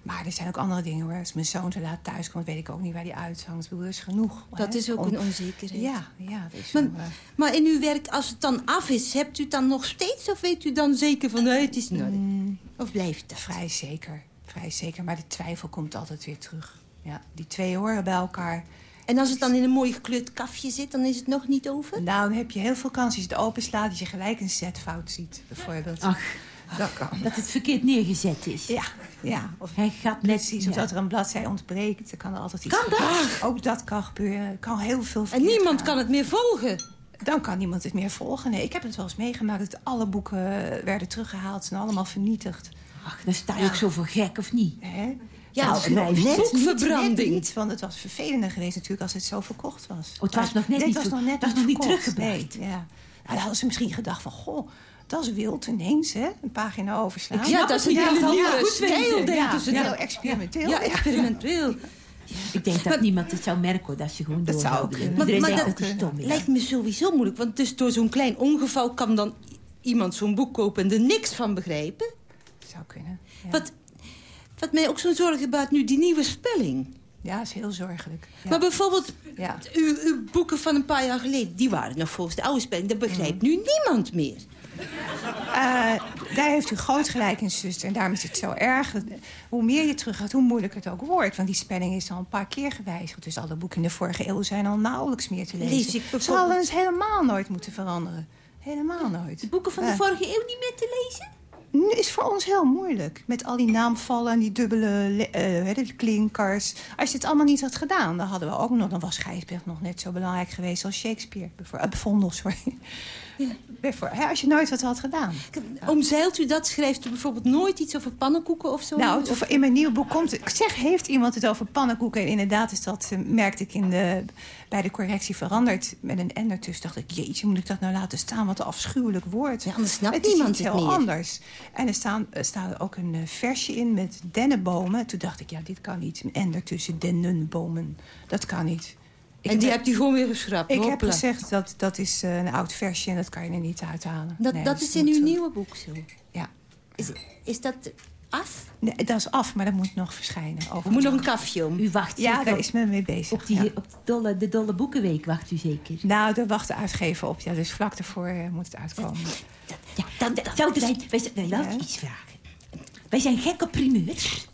maar er zijn ook andere dingen hoor. Als mijn zoon te laat thuis komt, weet ik ook niet waar hij uithangt. Ik bedoel, dat is genoeg. Dat hè, is ook om- een onzekerheid. Ja, ja, dat is Maar, zo, eh. maar in uw werk, als het dan af is, hebt u het dan nog steeds... of weet u dan zeker van, nee, het is? Mm. Of blijft dat? Vrij zeker, vrij zeker. Maar de twijfel komt altijd weer terug. Ja, die twee horen bij elkaar. En als het dan in een mooi gekleurd kafje zit, dan is het nog niet over? Nou, dan heb je heel veel kans als je het openslaat... dat je gelijk een zetfout ziet, bijvoorbeeld. Ach, dat kan. dat het verkeerd neergezet is. Ja, ja. Of Hij gaat net... precies, of dat er een bladzij ontbreekt. Dan kan er altijd iets Kan dat? gebeuren. Ook dat kan gebeuren. Kan heel veel En niemand gaan. kan het meer volgen. Dan kan niemand het meer volgen. Nee, ik heb het wel eens meegemaakt dat alle boeken werden teruggehaald... en allemaal vernietigd. Ach, dan sta je ook zo voor gek, of niet? Hè? Ja, Nou, als net niet, niet, want het was vervelender geweest natuurlijk als het zo verkocht was. Oh, het was nog net dit niet was nog net het was nog niet teruggebracht. Nee, ja. Nou, dan hadden ze misschien gedacht van, goh, dat is wild ineens, hè? Een pagina overslaan. Ik Ja, dat is een ja, heel ja, goed ja, ze Heel experimenteel. Ja, experimenteel. Ik denk dat niemand het zou merken, hoor, dat ze gewoon Dat zou kunnen. Maar, maar dat stom lijkt me sowieso moeilijk. Want dus door zo'n klein ongeval kan dan iemand zo'n boek kopen... en er niks van begrijpen. Zou kunnen. Ja, Wat, wat mij ook zo'n zorgen baart nu, die nieuwe spelling. ja is heel zorgelijk. Ja. Maar bijvoorbeeld, Ja. uw, uw boeken van een paar jaar geleden... die waren nog volgens de oude spelling. Dat begrijpt nu niemand meer. Eh, daar heeft u groot gelijk in, zuster. En daarom is het zo erg. dat- Hoe meer je terug gaat, hoe moeilijker het ook wordt. Want die spelling is al een paar keer gewijzigd. Dus alle boeken in de vorige eeuw zijn al nauwelijks meer te lezen. Lees ik Ze bijvoorbeeld- hadden het helemaal nooit moeten veranderen. Helemaal nooit. De boeken van de Eh, vorige eeuw niet meer te lezen? Nu is voor ons heel moeilijk. Met al die naamvallen en die dubbele le- eh, klinkers. Als je het allemaal niet had gedaan, dan hadden we ook nog... dan was Gijsbert nog net zo belangrijk geweest als Shakespeare. bijvoorbeeld. Vondel, sorry. Hè, als je nooit wat had gedaan. Omzeilt u dat? Schrijft u bijvoorbeeld nooit iets over pannenkoeken of zo? Nou, Of- in mijn nieuwe boek komt... Ik zeg, heeft iemand het over pannenkoeken? En inderdaad is dat, eh, merkte ik in de, bij de correctie veranderd. Met een N ertussen dacht ik, jeetje, moet ik dat nou laten staan? Wat een afschuwelijk woord. Ja, anders snapt het is niemand iets het heel meer. anders. En er, staan, er staat ook een eh, versje in met dennenbomen. Toen dacht ik, ja, dit kan niet. Een N ertussen, dennenbomen. Dat kan niet. Ik En die heb- hebt u gewoon weer geschrapt? Ik heb gezegd, dat, dat is eh, een oud versje en dat kan je er niet uithalen. Dat, Nee, dat is in uw zo. nieuwe boek zo? Ja. Is, is dat af? Nee, dat is af, maar dat moet nog verschijnen. Er moet nog een kafje om. U wacht Ja, daar op- is men mee bezig. Op, die, ja. op de, dolle, de Dolle Boekenweek wacht u zeker. Nou, daar wacht de uitgever op. Ja, dus vlak daarvoor eh, moet het uitkomen. Ja, dan, dan zouden wij... Laat iets vragen. Wij zijn gek op primeurs.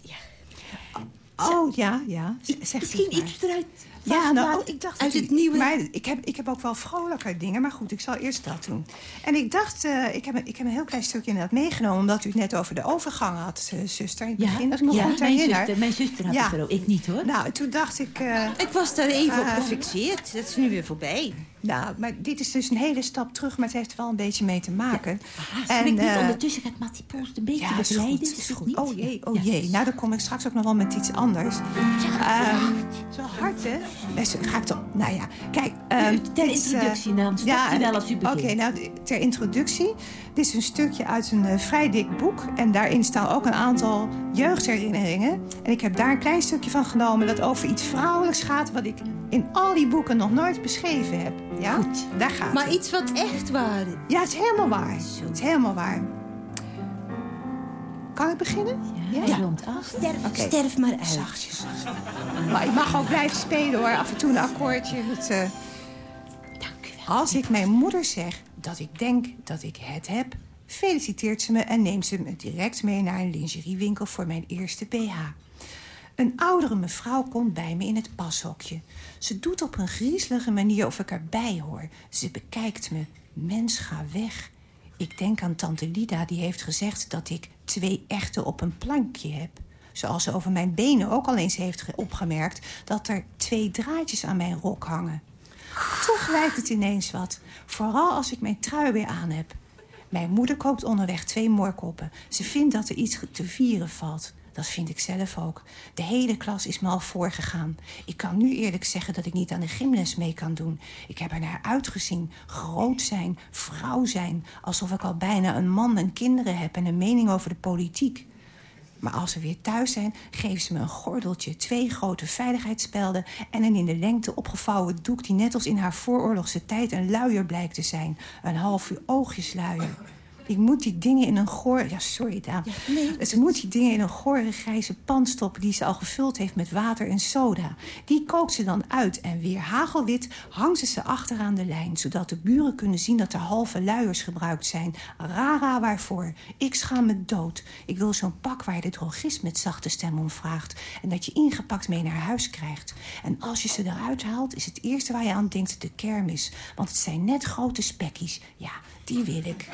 Oh, ja, ja. Z- Zeg Misschien iets eruit. Ja, nou, laten- ik dacht uit dat het nieuwe... Maar ik heb, ik heb ook wel vrolijker dingen. Maar goed, ik zal eerst dat doen. En ik dacht, eh, ik, heb, een- ik heb een heel klein stukje inderdaad meegenomen... omdat u het net over de overgang had, eh, zuster. In het Ja, begin, ik me ja, goed mijn zuster- mijn zuster had ja. het erover, ik niet hoor. Nou, toen dacht ik... eh, Ik was daar even op gefixeerd. Dat is nu weer voorbij. Nou, maar dit is dus een hele stap terug, maar het heeft er wel een beetje mee te maken. En, niet eh, ondertussen gaat Mattie Poels een beetje ja, is begeleiden. goed, is dat goed. niet? Oh jee, oh jee. Nou, dan kom ik straks ook nog wel met iets anders. Ehm zo hard, hè? Best, ga ik toch... Nou ja, kijk... ehm, ter dit, eh, introductie, naam. U wel als u begint. Oké, nou, ter introductie. Dit is een stukje uit een eh, vrij dik boek. En daarin staan ook een aantal jeugdherinneringen. En ik heb daar een klein stukje van genomen... dat over iets vrouwelijks gaat... wat ik in al die boeken nog nooit beschreven heb. Ja? Goed. Daar gaat Maar het. iets wat echt waar is. Ja, het is helemaal waar. Het is helemaal waar. Kan ik beginnen? Ja, rond af. Sterf, sterf maar uit. Zachtjes. Maar ik mag ook blijven spelen hoor. Af en toe een akkoordje. Eh, Als ik mijn moeder zeg dat ik denk dat ik het heb... feliciteert ze me en neemt ze me direct mee naar een lingeriewinkel voor mijn eerste BH. Een oudere mevrouw komt bij me in het pashokje. Ze doet op een griezelige manier of ik erbij hoor. Ze bekijkt me. Mens, ga weg. Ik denk aan tante Lida, die heeft gezegd dat ik twee echte op een plankje heb. Zoals ze over mijn benen ook al eens heeft ge- opgemerkt... dat er twee draadjes aan mijn rok hangen. Toch lijkt het ineens wat. Vooral als ik mijn trui weer aan heb. Mijn moeder koopt onderweg twee moorkoppen. Ze vindt dat er iets te vieren valt. Dat vind ik zelf ook. De hele klas is me al voorgegaan. Ik kan nu eerlijk zeggen dat ik niet aan de gymles mee kan doen. Ik heb er naar uitgezien. Groot zijn, vrouw zijn. Alsof ik al bijna een man en kinderen heb en een mening over de politiek. Maar als we weer thuis zijn, geven ze me een gordeltje, twee grote veiligheidsspelden en een in de lengte opgevouwen doek die net als in haar vooroorlogse tijd een luier blijkt te zijn. Een half uur oogjesluier. Ik moet die dingen in een goor... Ja, sorry, Daan. Dus Ze moet die dingen in een gore grijze pan stoppen... die ze al gevuld heeft met water en soda. Die kookt ze dan uit en weer hagelwit hangt ze ze achteraan de lijn... zodat de buren kunnen zien dat er halve luiers gebruikt zijn. Rara waarvoor. Ik schaam me dood. Ik wil zo'n pak waar je de drogist met zachte stem om vraagt... en dat je ingepakt mee naar huis krijgt. En als je ze eruit haalt, is het eerste waar je aan denkt de kermis. Want het zijn net grote spekkies. Ja, die wil ik.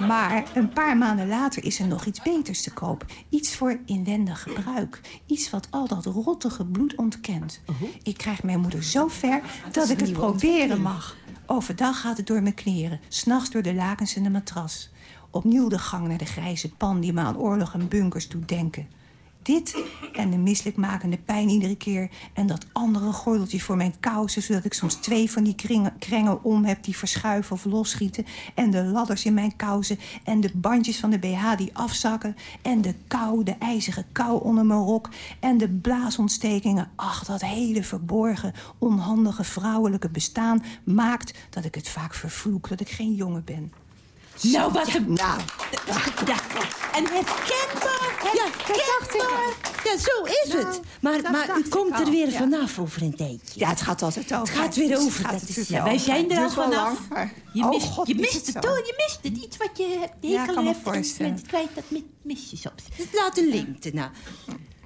Maar een paar maanden later is er nog iets beters te koop. Iets voor inwendig gebruik. Iets wat al dat rottige bloed ontkent. Ik krijg mijn moeder zo ver dat, ik het proberen mag. Overdag gaat het door mijn kleren. S'nachts door de lakens en de matras. Opnieuw de gang naar de grijze pan die me aan oorlog en bunkers doet denken. Dit en de misselijkmakende pijn iedere keer... en dat andere gordeltje voor mijn kousen... zodat ik soms twee van die kringen, krengen om heb die verschuiven of losschieten... en de ladders in mijn kousen en de bandjes van de BH die afzakken... en de kou, de ijzige kou onder mijn rok... en de blaasontstekingen. Ach, dat hele verborgen, onhandige vrouwelijke bestaan... maakt dat ik het vaak vervloek dat ik geen jongen ben. Nou, wat een... Nou, En herkenbaar, Ja, herkenbaar. Ja, zo is Nou, het. Maar, maar u komt er weer ja. vanaf over een tijdje. Ja, het gaat altijd over. Het gaat weer over, Het dat is- Ja, wij zijn er al Het vanaf. Je Oh, mist, God, je is mist het het je mist het. Iets wat je hebt, Ja, hekel kan hebt en je bent kwijt, dat mi- mis je soms. Het laat een lengte na.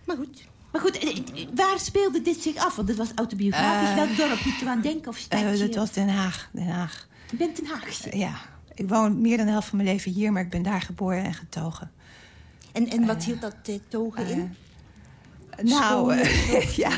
Maar goed. Maar goed, eh, eh, waar speelde dit zich af? Want het was autobiografisch. Eh, Welk dorp moet je aan denken of stadje? dat was Den Haag. Den Haag. Je bent Den Haagse. Ja, ik woon meer dan de helft van mijn leven hier, maar ik ben daar geboren en getogen. En, en wat hield dat eh, togen in? Nou, School, [laughs] eh, ja.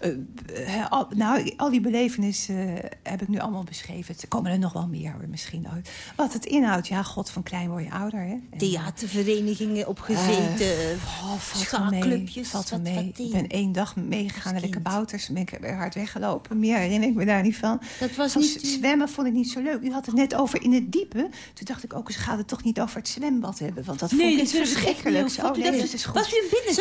Eh, eh, al, nou, al die belevenissen eh, heb ik nu allemaal beschreven. Er komen er nog wel meer misschien uit. Wat het inhoudt, ja, god van klein word je ouder. Hè? En, Theaterverenigingen opgezeten, oh, valt mee. schaakclubjes. Valt wel wat- mee. Ik ben één dag meegegaan naar de kabouters. Ben ik weer hard weggelopen. Meer herinner ik me daar niet van. Dat was niet- Zwemmen vond ik niet zo leuk. U had het net over in het diepe. Toen dacht ik ook, eens gaat het toch niet over het zwembad hebben? Want dat Nee, vond ik dat over. Oh, nee, Dat- is goed. was u in binnen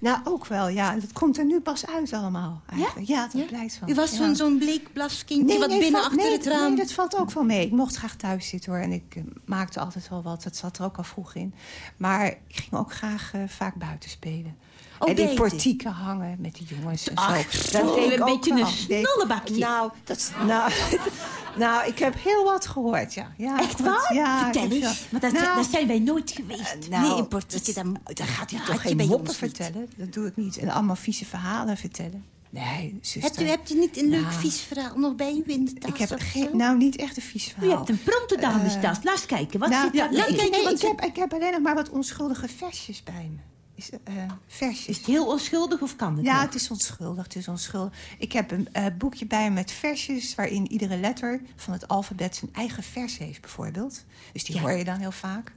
Nou, ook wel, ja. Dat komt er nu pas uit allemaal. Eigenlijk. Ja, dat blijkt van. U was ja. zo'n zo'n bleek blaskindje wat binnen achter nee, het raam... Nee, dat valt ook wel mee. Ik mocht graag thuis zitten hoor. En ik eh, maakte altijd wel wat. Dat zat er ook al vroeg in. Maar ik ging ook graag eh, vaak buiten spelen. Oh, en in buiten? portieken hangen met die jongens en Ach, zo. zo, deed ik een beetje een Deed ik- snollebakje. Nou, dat, is- nou, [laughs] nou, ik heb heel wat gehoord, ja. ja Echt waar? Ja, Vertel ik eens. wel- Want daar, Nou, daar zijn wij nooit geweest. nou, nee, in portieken, dat- dan, Dan gaat hij Ja, toch had je geen bij moppen niet. vertellen? Dat doe ik niet. En allemaal vieze verhalen vertellen. Nee, zuster. Hebt u, hebt u niet een leuk Nou, vies verhaal nog bij u in de tas? Ik heb geen, nou niet echt een vies verhaal. U hebt een damestas. Eh, Laat eens kijken. Wat nou, zit daar? nee, ik, kijken nee, ik, zit- heb, ik heb alleen nog maar wat onschuldige versjes bij me. Is, eh, versjes. Is het heel onschuldig of kan het Ja, nog? het is onschuldig. Het is onschuldig. Ik heb een eh, boekje bij me met versjes... waarin iedere letter van het alfabet zijn eigen vers heeft, bijvoorbeeld. Dus die Ja. hoor je dan heel vaak.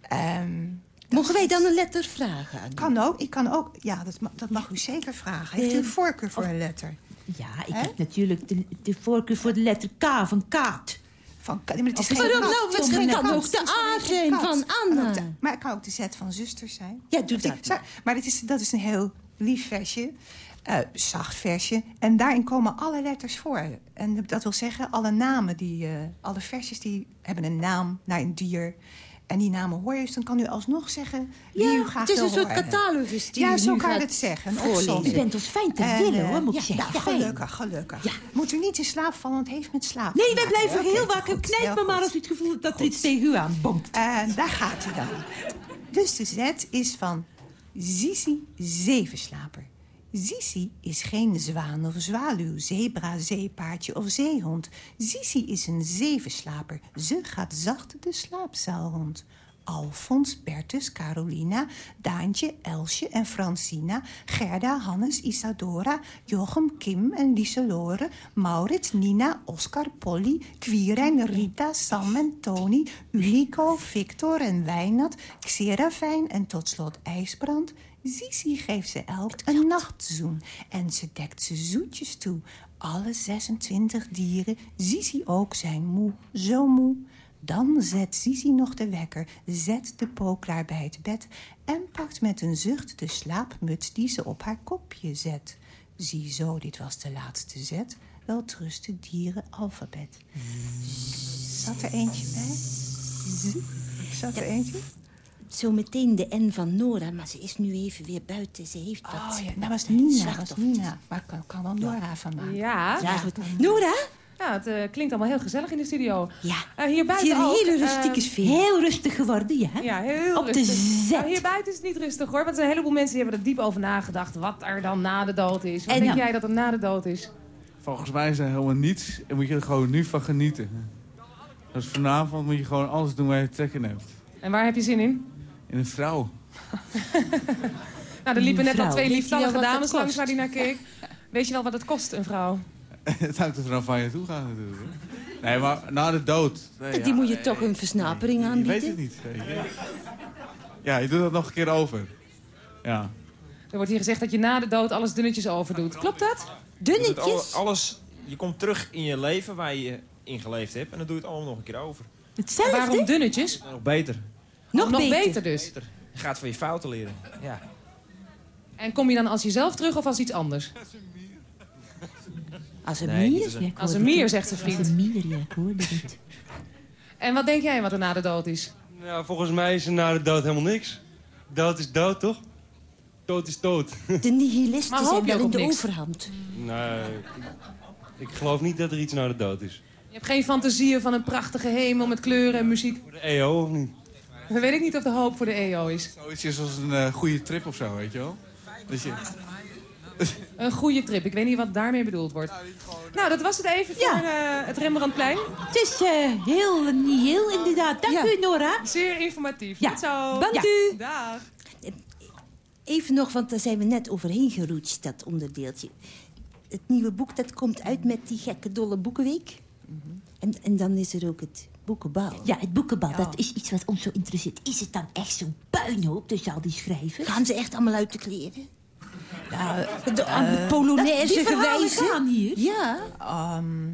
Ehm, Mogen wij dan een letter vragen aan kan ook. Ik kan ook. Ja, dat, ma- dat mag u zeker vragen. Heeft u een Eh, voorkeur voor een letter? Ja, ik heb natuurlijk de, de voorkeur voor de letter K van Kaat. Van, maar het is geen? Het Het kan ook Het de A zijn van Anna. Maar het kan ook de Z van zusters zijn. Ja, doe dat Maar dit is, dat is een heel lief versje. eh, zacht versje. En daarin komen alle letters voor. En dat wil zeggen, alle namen, die, eh, alle versjes die hebben een naam naar een dier. En die namen hoor je, dus dan kan u alsnog zeggen wie Ja, u graag het is een soort horen. catalogus die Ja, u zo kan je gaat het zeggen. U bent ons fijn te En, willen, hoor, eh, moet ik ja, zeggen. Ja, Fijn. gelukkig, gelukkig. Moet u niet in slaap vallen, want het heeft met slaap Nee, wij blijven heel wakker. goed, Knijp me maar als u het gevoel hebt dat er iets tegen u aanbonkt. En daar gaat hij dan. Dus de Z is van Sisi zevenslaper. Sisi is geen zwaan of zwaluw, zebra, zeepaardje of zeehond. Sisi is een zevenslaper. Ze gaat zacht de slaapzaal rond. Alfons, Bertus, Carolina, Daantje, Elsje en Francina... Gerda, Hannes, Isadora, Jochem, Kim en Lieselore... Maurits, Nina, Oscar, Polly, Quirijn, Rita, Sam en Tony... Ulico, Victor en Wijnat, Xerafijn en tot slot IJsbrand... Sisi geeft ze elk een nachtzoen en ze dekt ze zoetjes toe. Alle 26 dieren, Sisi ook, zijn moe, zo moe. Dan zet Sisi nog de wekker, zet de pooklaar bij het bed... en pakt met een zucht de slaapmuts die ze op haar kopje zet. Ziezo, dit was de laatste zet, wel truste dierenalfabet. Zat er eentje bij? Zat er eentje? Zometeen de N van Nora, maar ze is nu even weer buiten. Ze heeft wat... Oh ja, dat was Nina, dat was. Nina. Maar ik kan, kan wel Nora van maken. Ja. Ja, goed. Nora? Ja, het eh, klinkt allemaal heel gezellig in de studio. Ja. Eh, hier buiten Hier een hele eh, rustieke sfeer. Heel rustig geworden, ja. Ja, heel Op de zet. Nou, hier buiten is het niet rustig hoor. Want er zijn een heleboel mensen die hebben er diep over nagedacht. Wat er dan na de dood is. Wat En denk dan- jij dat er na de dood is? Volgens mij is er helemaal niets en moet je er gewoon nu van genieten. Dus vanavond moet je gewoon alles doen waar je trek in hebt. En waar heb je zin in? In een vrouw. Nou, er liepen net al twee lieftallige dames langs waar die naar keek. Weet je wel wat het kost, een vrouw? Het hangt er vanaf waar je naartoe gaat natuurlijk. Nee, maar na de dood. Nee, Die ja, moet je nee, toch een versnapering Je weet het aanbieden. niet. Ja, je doet dat nog een keer over. Ja. Er wordt hier gezegd dat je na de dood alles dunnetjes overdoet. Klopt dat? Het alle- alles, je komt terug in je leven waar je in geleefd hebt en dan doe je het allemaal nog een keer over. Hetzelfde? Waarom dunnetjes? Nog beter. Nog, Nog beter. beter. dus. Je gaat van je fouten leren. Ja. En kom je dan als jezelf terug of als iets anders? Als een mier? als een- Ja, ik Als een mier, zegt de Als vriend. een mier, ja, ik hoorde het. [laughs] En wat denk jij wat er na de dood is? Nou, volgens mij is er na de dood helemaal niks. Dood is dood, toch? Dood is dood. [laughs] De nihilisten zijn wel ook in de niks? overhand. nee, ik, ik geloof niet dat er iets na de dood is. Je hebt geen fantasieën van een prachtige hemel met kleuren en muziek. Voor de EO of niet? Dan weet ik niet of de hoop voor de EO is. Zoiets is als een eh, goede trip of zo, weet je wel. Dat je... [laughs] Een goede trip. Ik weet niet wat daarmee bedoeld wordt. Nou, dat was het even voor eh, het Rembrandtplein. Het is eh, heel nihil, inderdaad. Dank Ja. u, Nora. Zeer informatief. Ja. Tot zo. Dank Ja. u. Dag. even nog, want daar zijn we net overheen geroetst, dat onderdeeltje. Het nieuwe boek dat komt uit met die gekke dolle boekenweek. en, en dan is er ook het boekenbal. Ja, het boekenbal, dat is iets wat ons zo interesseert. Is het dan echt zo'n puinhoop, dus al die schrijvers? Gaan ze echt allemaal uit de kleren? Nou, De- eh, Polonaise gaan hier. Ja. Ehm,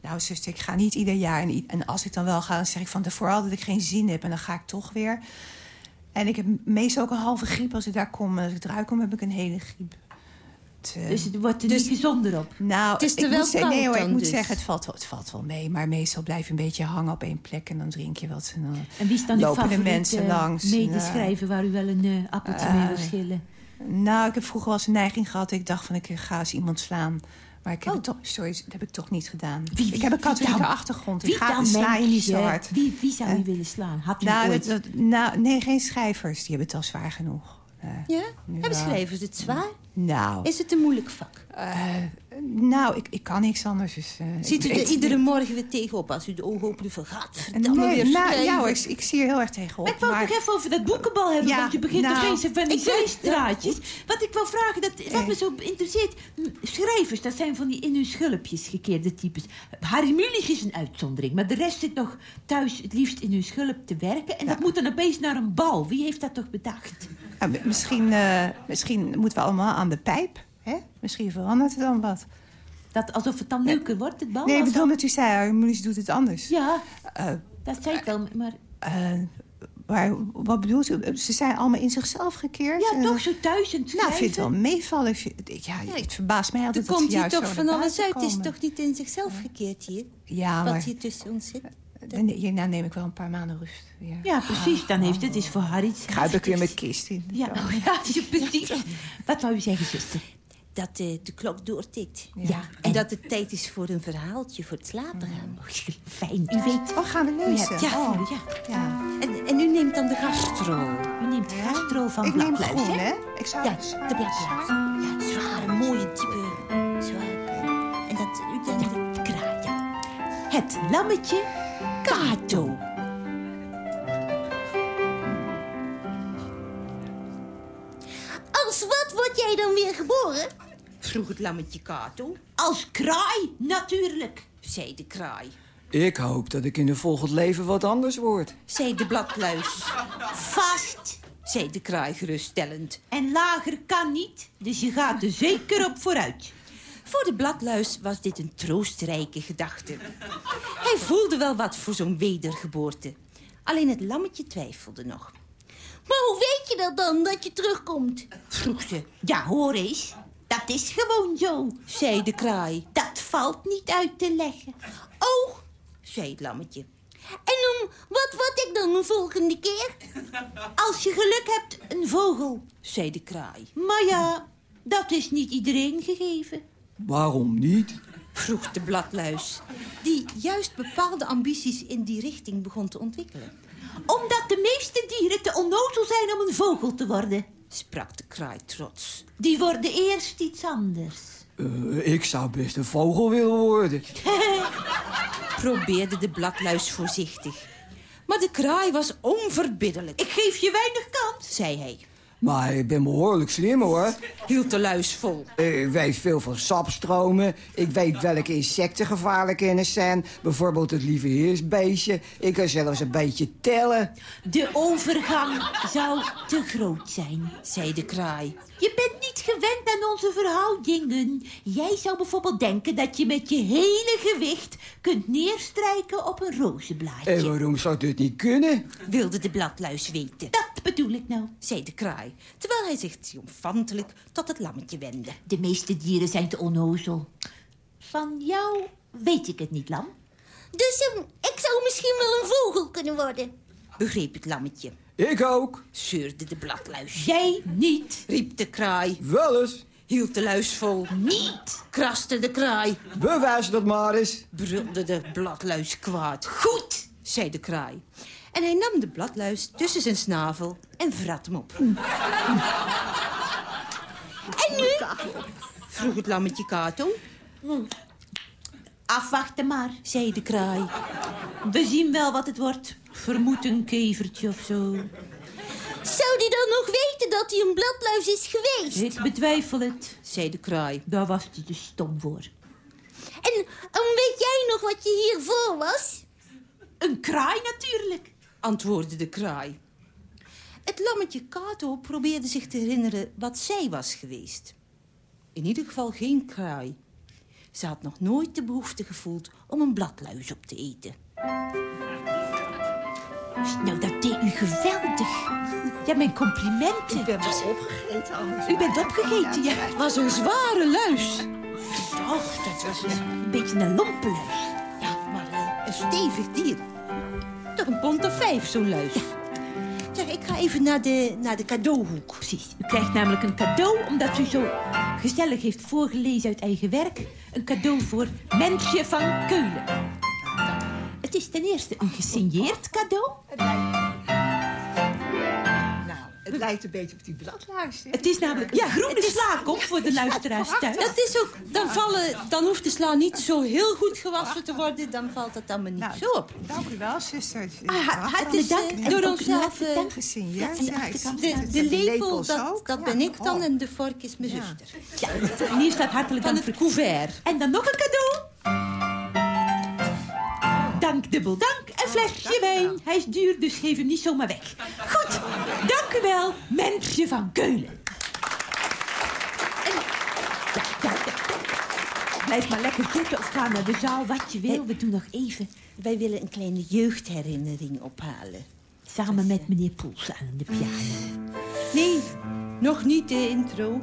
nou, zuster, ik ga niet ieder jaar. En als ik dan wel ga, dan zeg ik van tevoren dat ik geen zin heb. En dan ga ik toch weer. En ik heb meestal ook een halve griep als ik daar kom. En als ik eruit kom, heb ik een hele griep. Eh, Dus het wordt er niet gezonder op? Nou, Het is er ik wel moet zeggen, nee hoor, ik moet dus. zeggen, het valt, wel- het valt wel mee. Maar meestal blijf je een beetje hangen op één plek. En dan drink je wat. En, dan En wie is dan lopen de mensen langs. en, eh, medeschrijver waar u wel een eh, appeltje mee wil eh, schillen? Nou, ik heb vroeger wel eens een neiging gehad. Ik dacht van, ik ga eens iemand slaan. Maar ik heb, Oh. toch, sorry, dat heb ik toch niet gedaan. ik heb een katholieke achtergrond. Wie Ik ga dan, sla je niet zo hard. Wie, wie zou u Eh, willen slaan? Had u Nou, ooit... dat, dat- nou, nee, geen schrijvers. Die hebben het al zwaar genoeg. Ja? Hebben schrijvers het zwaar? Nou, Is het een moeilijk vak? eh, nou ik, ik kan niks anders. Dus, eh, Ziet u er iedere morgen weer tegenop als u de ogen opent van gaat? Nee, weer nou, ja hoor, ik, ik zie er heel erg tegenop. Maar ik wou maar- nog even over dat boekenbal hebben, Ja, want je begint nou, opeens van die zijstraatjes. Wat ik wil vragen, dat, wat Eh. me zo interesseert... Schrijvers, dat zijn van die in hun schulpjes gekeerde types. Harry Mulisch is een uitzondering, maar de rest zit nog thuis het liefst in hun schulp te werken. En dat moet dan opeens naar een bal. Wie heeft dat toch bedacht? Ja, misschien, eh, misschien moeten we allemaal aan de pijp. Hè? Misschien verandert het dan wat. Dat alsof het dan leuker wordt, het bal? Nee, ik bedoel dat u zei, Harmonisch doet het anders. Ja, Eh, dat zei ik wel, maar... eh, maar wat bedoelt u? Ze zijn allemaal in zichzelf gekeerd? Ja, En- toch zo thuis en Nou, ik vind het wel meevallen. Vind- ja, het verbaast mij altijd dat komt hier toch van alles uit. Het is toch niet in zichzelf gekeerd hier? Ja, Wat maar hier tussen ons zit? dan, hierna neem ik wel een paar maanden rust. Ja, Ja, precies. Dan heeft het is voor Harry iets Kruip ik weer mijn kist in. Ja, ja, [laughs] ja, precies. Wat wou u zeggen, zuster? Dat eh, de klok doortikt. Ja, En dat het tijd is voor een verhaaltje voor het slapen gaan. Fijn, u weet... Oh, gaan we lezen? Ja, ja. Oh. ja. En, en u neemt dan de gastrol. U neemt gastro van Ik neem groen, hè? Ik zou Ja, de bladluis. Ja, zware, mooie type. Zwaar. En dat, u denkt... De kraaien. Het lammetje Kato. Als wat word jij dan weer geboren? Vroeg het lammetje Kato. Als kraai, natuurlijk. Zei de kraai. Ik hoop dat ik in een volgend leven wat anders word. Zei de bladluis. Vast, zei de kraai geruststellend. En lager kan niet, dus je gaat er zeker op vooruit. Voor de bladluis was dit een troostrijke gedachte. Hij voelde wel wat voor zo'n wedergeboorte. Alleen het lammetje twijfelde nog. Maar hoe weet je dat dan, dat je terugkomt? Vroeg ze. Ja, hoor eens. Dat is gewoon zo. Zei de kraai. Dat valt niet uit te leggen. Oh, zei het lammetje. En om wat word ik dan de volgende keer? Als je geluk hebt, een vogel. Zei de kraai. Maar ja, dat is niet iedereen gegeven. Waarom niet? Vroeg de bladluis, die juist bepaalde ambities in die richting begon te ontwikkelen. Omdat de meeste dieren te onnozel zijn om een vogel te worden. Sprak de kraai trots. Die worden eerst iets anders. Eh, ik zou best een vogel willen worden. [laughs] Probeerde de bladluis voorzichtig. Maar de kraai was onverbiddelijk. Ik geef je weinig kans. zei hij. Maar ik ben behoorlijk slim hoor. Hield de luis vol. Ik weet veel van sapstromen. Ik weet welke insecten gevaarlijk kunnen zijn. Bijvoorbeeld het lieve heersbeestje. Ik kan zelfs een beetje tellen. De overgang zou te groot zijn. zei de kraai. Je bent niet gewend aan onze verhoudingen. Jij zou bijvoorbeeld denken dat je met je hele gewicht kunt neerstrijken op een rozenblaadje. En waarom zou dit niet kunnen? Wilde de bladluis weten. Dat bedoel ik nou. zei de kraai, terwijl hij zich triomfantelijk tot het lammetje wendde. De meeste dieren zijn te onnozel. Van jou weet ik het niet, lam. Dus ehm, ik zou misschien wel een vogel kunnen worden, begreep het lammetje. Ik ook. Zeurde de bladluis. Jij niet. riep de kraai. Wel eens. Hield de luis vol. Niet. Kraste de kraai. Bewijs dat maar eens. Brulde de bladluis kwaad. Goed, zei de kraai. En hij nam de bladluis tussen zijn snavel en vrat hem op. en nu? vroeg het lammetje Kato. Afwachten maar. zei de kraai. We zien wel wat het wordt. Vermoed een kevertje of zo. Zou die dan nog weten dat hij een bladluis is geweest? Ik betwijfel het. zei de kraai. Daar was hij te stom voor. En, en weet jij nog wat je hiervoor was? Een kraai natuurlijk. antwoordde de kraai. Het lammetje Kato probeerde zich te herinneren wat zij was geweest. In ieder geval geen kraai. Ze had nog nooit de behoefte gevoeld om een bladluis op te eten. Nou, dat deed u geweldig. Ja, mijn complimenten. Ik ben wel opgegeten anders. U bent opgegeten, ja. Het was een zware luis. Och, dat was een beetje een lompenluis. Ja, maar eh, een stevig dier. Toch een pond of vijf, zo'n luis. Zeg, ik ga even naar de, naar de cadeauhoek. Precies. U krijgt namelijk een cadeau omdat u zo gezellig heeft voorgelezen uit eigen werk. Een cadeau voor Mensje van Keulen. Het is ten eerste een gesigneerd cadeau. Nou, het lijkt een beetje op die bladluis. hè? Het is namelijk ja, groene sla komt voor de luisteraars thuis. Dat is ook, dan, vallen, dan hoeft de sla niet zo heel goed gewassen te worden. Dan valt het allemaal niet zo op. Dank u wel, zuster. Ah, het is eh, door onszelf gesigneerd. ja, Ja, ik- de, de lepel, dat, dat ben ik dan en de vork is mijn zuster. Ja, en hier staat hartelijk dank het voor couvert. En dan nog een cadeau. Dank, dubbel dank. Een flesje wijn. Hij is duur, dus geef hem niet zomaar weg. Goed, dank u wel, mensje van Keulen. En, ja, ja, ja. Blijf maar lekker zitten of ga naar de zaal, wat je wil. We doen nog even. Wij willen een kleine jeugdherinnering ophalen. Samen met meneer Poels aan de piano. Nee, nog niet de intro.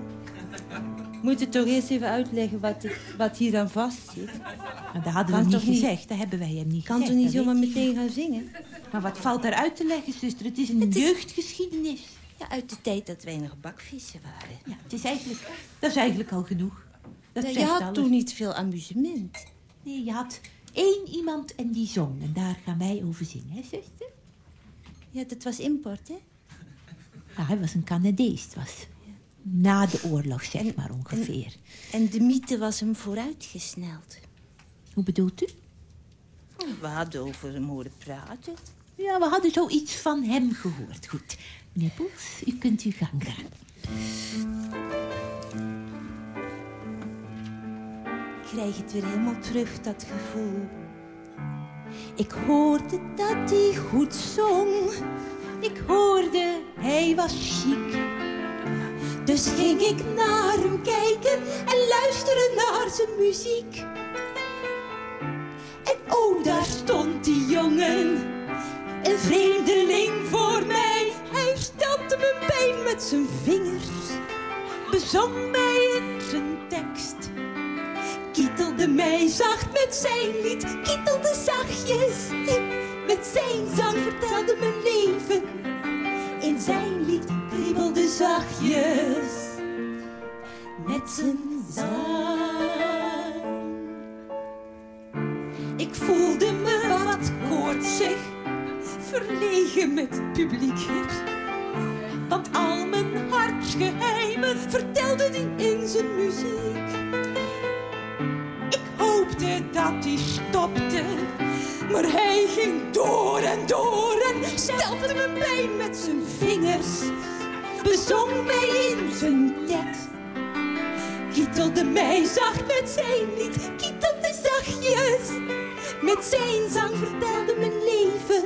Moet het toch eerst even uitleggen wat, het, wat hier aan vast zit. Maar dat hadden Kan we niet niet? gezegd. Dat hebben wij hem niet Kan gezegd. toch niet zomaar je. meteen gaan zingen? Maar wat valt daar uit te leggen, zuster? Het is een jeugdgeschiedenis. Ja, uit de tijd dat wij nog bakvissen waren. Ja, het is eigenlijk, dat is eigenlijk al genoeg. Dat Ja, je had alles. toen niet veel amusement. Nee, je had één iemand en die zong. En daar gaan wij over zingen, hè, zuster? Ja, dat was import, hè? Ah, hij was een Canadees. Het was na de oorlog, zeg maar ongeveer. En de mythe was hem vooruitgesneld. Hoe bedoelt u? We hadden over hem horen praten. Ja, we hadden zoiets van hem gehoord. Goed. Meneer Poels, u kunt uw gang gaan. Ik krijg het weer helemaal terug, dat gevoel. Ik hoorde dat hij goed zong. Ik hoorde, hij was chic. Dus ging ik naar hem kijken en luisteren naar zijn muziek. En oh, daar stond die jongen, een vreemdeling voor mij. Hij stelde mijn pijn met zijn vingers, bezong mij in zijn tekst. Kietelde mij zacht met zijn lied, kietelde zachtjes. Met zijn zang vertelde mijn leven. In zijn lied kriebelde zachtjes. Met zijn zang. Ik voelde me wat koortsig, verlegen met het publiek. Want al mijn hartsgeheimen vertelde hij in zijn muziek. Ik hoopte dat hij stopte, maar hij ging door en door en stelde me pijn met zijn vingers. Bezong mij in zijn tekst, kietelde mij zacht met zijn lied, kietelde zachtjes. Met zijn zang vertelde mijn leven,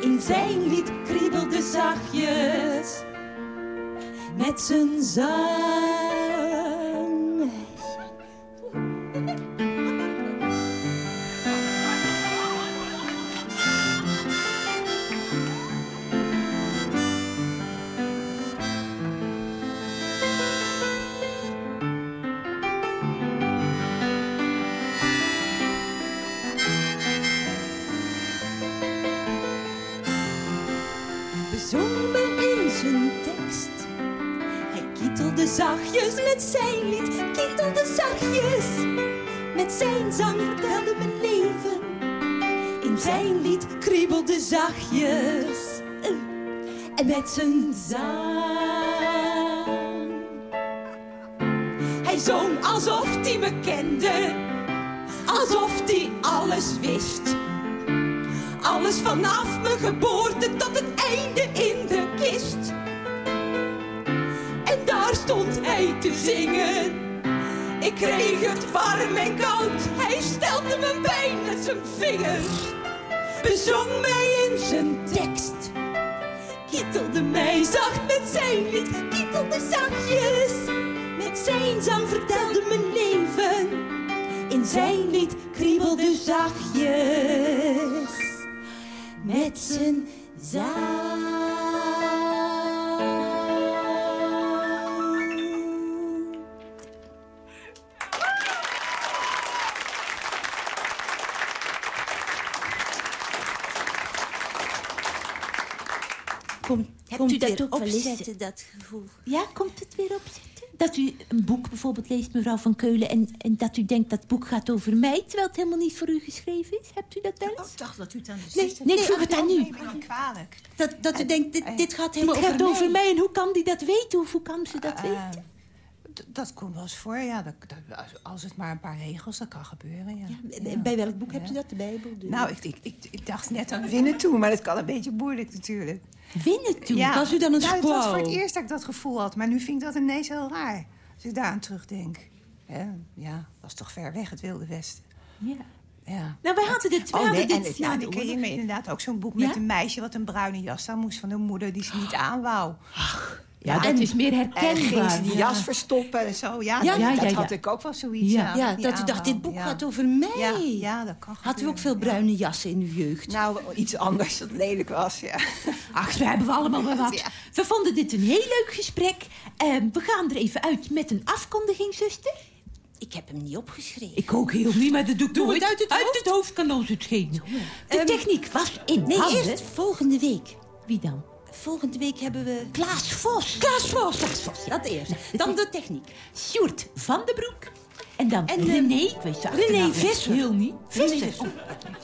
in zijn lied kriebelde zachtjes. Met zijn zang. zijn zang vertelde mijn leven. In zijn lied kriebelde zachtjes. Eh, en met zijn zang. Hij zong alsof hij me kende. Alsof hij alles wist. Alles vanaf mijn geboorte tot het einde in de kist. En daar stond hij te zingen het warm en koud. Hij stelde me pijn met zijn vingers. Bezong mij in zijn tekst. Kietelde mij zacht met zijn lied. Kietelde zachtjes. Met zijn zang vertelde mijn leven. In zijn lied kriebelde zachtjes. Met zijn zang. U dat weer ook opzetten, dat gevoel? Ja, komt het weer opzetten? Dat u een boek bijvoorbeeld leest, mevrouw van Keulen... En, en dat u denkt dat het boek gaat over mij... terwijl het helemaal niet voor u geschreven is? Hebt u dat wel eens? Ik dacht dat u het aan de Nee, nee, ik vroeg het aan nee, u. Dat, dat u denkt, dit, dit gaat helemaal dit over, gaat over mij. En hoe kan die dat weten? Hoe, hoe kan ze dat Eh, weten? Dat komt wel eens voor, ja. Dat, dat- als- het maar een paar regels, dat kan gebeuren, ja. bij- bij welk boek hebt u dat? De Bijbel? Nou, ik, ik, ik, ik dacht net aan winnen toe, maar dat kan een beetje moeilijk natuurlijk. Winnen toe? Ja. Was u dan een nou, Het was voor het squaw? eerst dat ik dat gevoel had, maar nu vind ik dat ineens heel raar. Als ik daar aan terugdenk. Hè, ja, was toch ver weg, het Wilde Westen. Ja. Ja. Nou, wij hadden dit, Oh, nee, hadden en dit nou, dan ken je oorlog. me inderdaad ook zo'n boek Ja? met een meisje... wat een bruine jas aan moest van de moeder die ze niet aan wou. Ja, dat is meer herkenbaar, En ging ze die ja. jas verstoppen en zo. Ja, Ja, dat, had ik ook wel zoiets. Ja, dat u dacht, dit boek gaat over mij. Ja, dat kan Had u ook veel bruine jassen in uw jeugd? Nou, iets anders dat lelijk was, ja. Ach, we hebben we allemaal wel wat. [laughs] We vonden dit een heel leuk gesprek. Ehm, we gaan er even uit met een afkondiging, zuster. Ik heb hem niet opgeschreven. Ik ook heel niet, maar dat doe ik Doe nooit. het uit het uit hoofd? het hoofd kan ons het schelen. De techniek was in Nee, handen. eerst volgende week. Wie dan? Volgende week hebben we... Klaas Vos. Klaas Vos. Klaas Vos, dat eerst. Dan de techniek. Sjoerd van den Broek. En dan En, René, eh, ik weet ze René Visser. Heel niet. René Visser. Oh.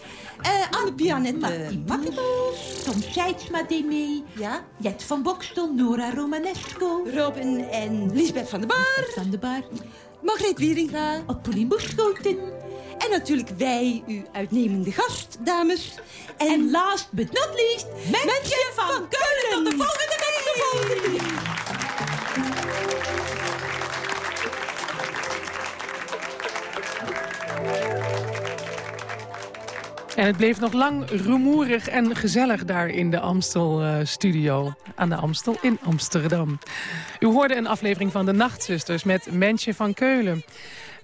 Eh, aan de pianet Matti uh, Boes, Tom Seidsma deed mee. Ja. Jet van Bokstel, Nora Romanesco. Robin en Lisbeth van der Bar. Van de Bar. Margreet Wieringa. Pauline Boeschoten. En natuurlijk wij, uw uitnemende gast, dames. En, En last but not least, Mensje van Keulen. Tot de volgende week. Tot de volgende week. En het bleef nog lang rumoerig en gezellig daar in de Amstel-studio. aan de Amstel in Amsterdam. U hoorde een aflevering van De Nachtzusters met Mensje van Keulen.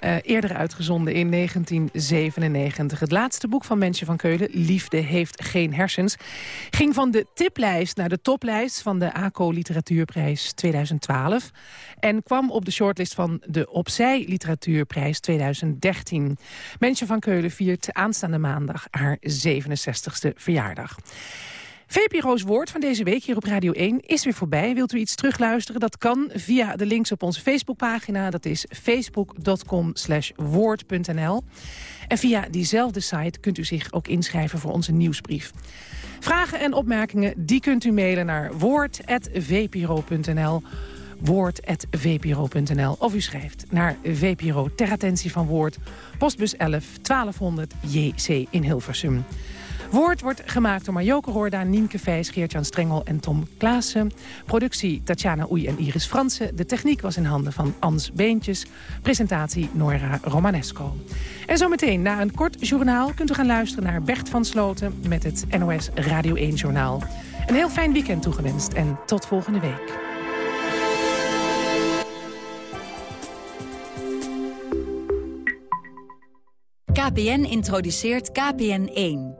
Eh, eerder uitgezonden in 1997. Het laatste boek van Mensje van Keulen, Liefde heeft geen hersens... ging van de tiplijst naar de toplijst van de ACO Literatuurprijs 2012... en kwam op de shortlist van de Opzij Literatuurprijs 2013. Mensje van Keulen viert aanstaande maandag haar 67ste verjaardag. VPRO's Woord van deze week hier op Radio 1 is weer voorbij. Wilt u iets terugluisteren? Dat kan via de links op onze Facebookpagina. Dat is facebook.com woord.nl. En via diezelfde site kunt u zich ook inschrijven voor onze nieuwsbrief. Vragen en opmerkingen die kunt u mailen naar woord.vpro.nl woord.vpro.nl of u schrijft naar VPRO ter attentie van Woord, postbus 11 1200 JC in Hilversum. Woord wordt gemaakt door Marjoke Hoorda, Nienke Vijs, Geert-Jan Strengel en Tom Klaassen. Productie Tatjana Oei en Iris Fransen. De techniek was in handen van Ans Beentjes. Presentatie Nora Romanesco. En zometeen na een kort journaal kunt u gaan luisteren naar Bert van Sloten... met het NOS Radio 1 Journaal. Een heel fijn weekend toegewenst en tot volgende week. KPN introduceert KPN1.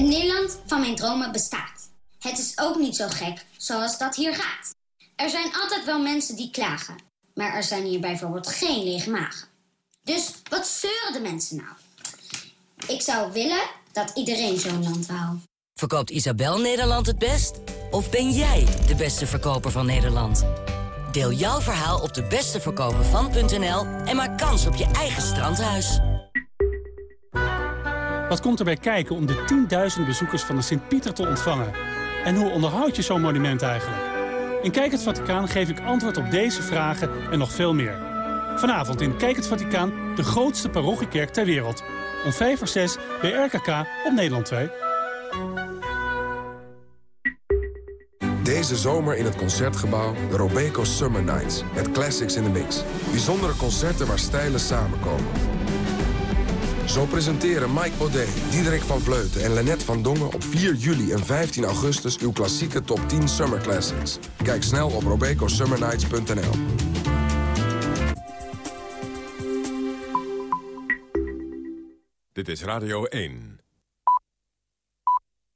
Het Nederland van mijn dromen bestaat. Het is ook niet zo gek zoals dat hier gaat. Er zijn altijd wel mensen die klagen. Maar er zijn hier bijvoorbeeld geen lege magen. Dus wat zeuren de mensen nou? Ik zou willen dat iedereen zo'n land wou. Verkoopt Isabel Nederland het best? Of ben jij de beste verkoper van Nederland? Deel jouw verhaal op de beste verkopen van.nl en maak kans op je eigen strandhuis. Wat komt er bij kijken om de 10.000 bezoekers van de Sint-Pieter te ontvangen? En hoe onderhoud je zo'n monument eigenlijk? In Kijk het Vaticaan geef ik antwoord op deze vragen en nog veel meer. Vanavond in Kijk het Vaticaan, de grootste parochiekerk ter wereld. Om 5 voor 6 bij RKK op Nederland 2. Deze zomer in het Concertgebouw de Robeco Summer Nights. Met classics in the mix. Bijzondere concerten waar stijlen samenkomen. Zo presenteren Mike Baudet, Diederik van Vleuten en Lennet van Dongen... op 4 juli en 15 augustus uw klassieke top 10 Summer Classics. Kijk snel op robecosummernights.nl. Dit is Radio 1.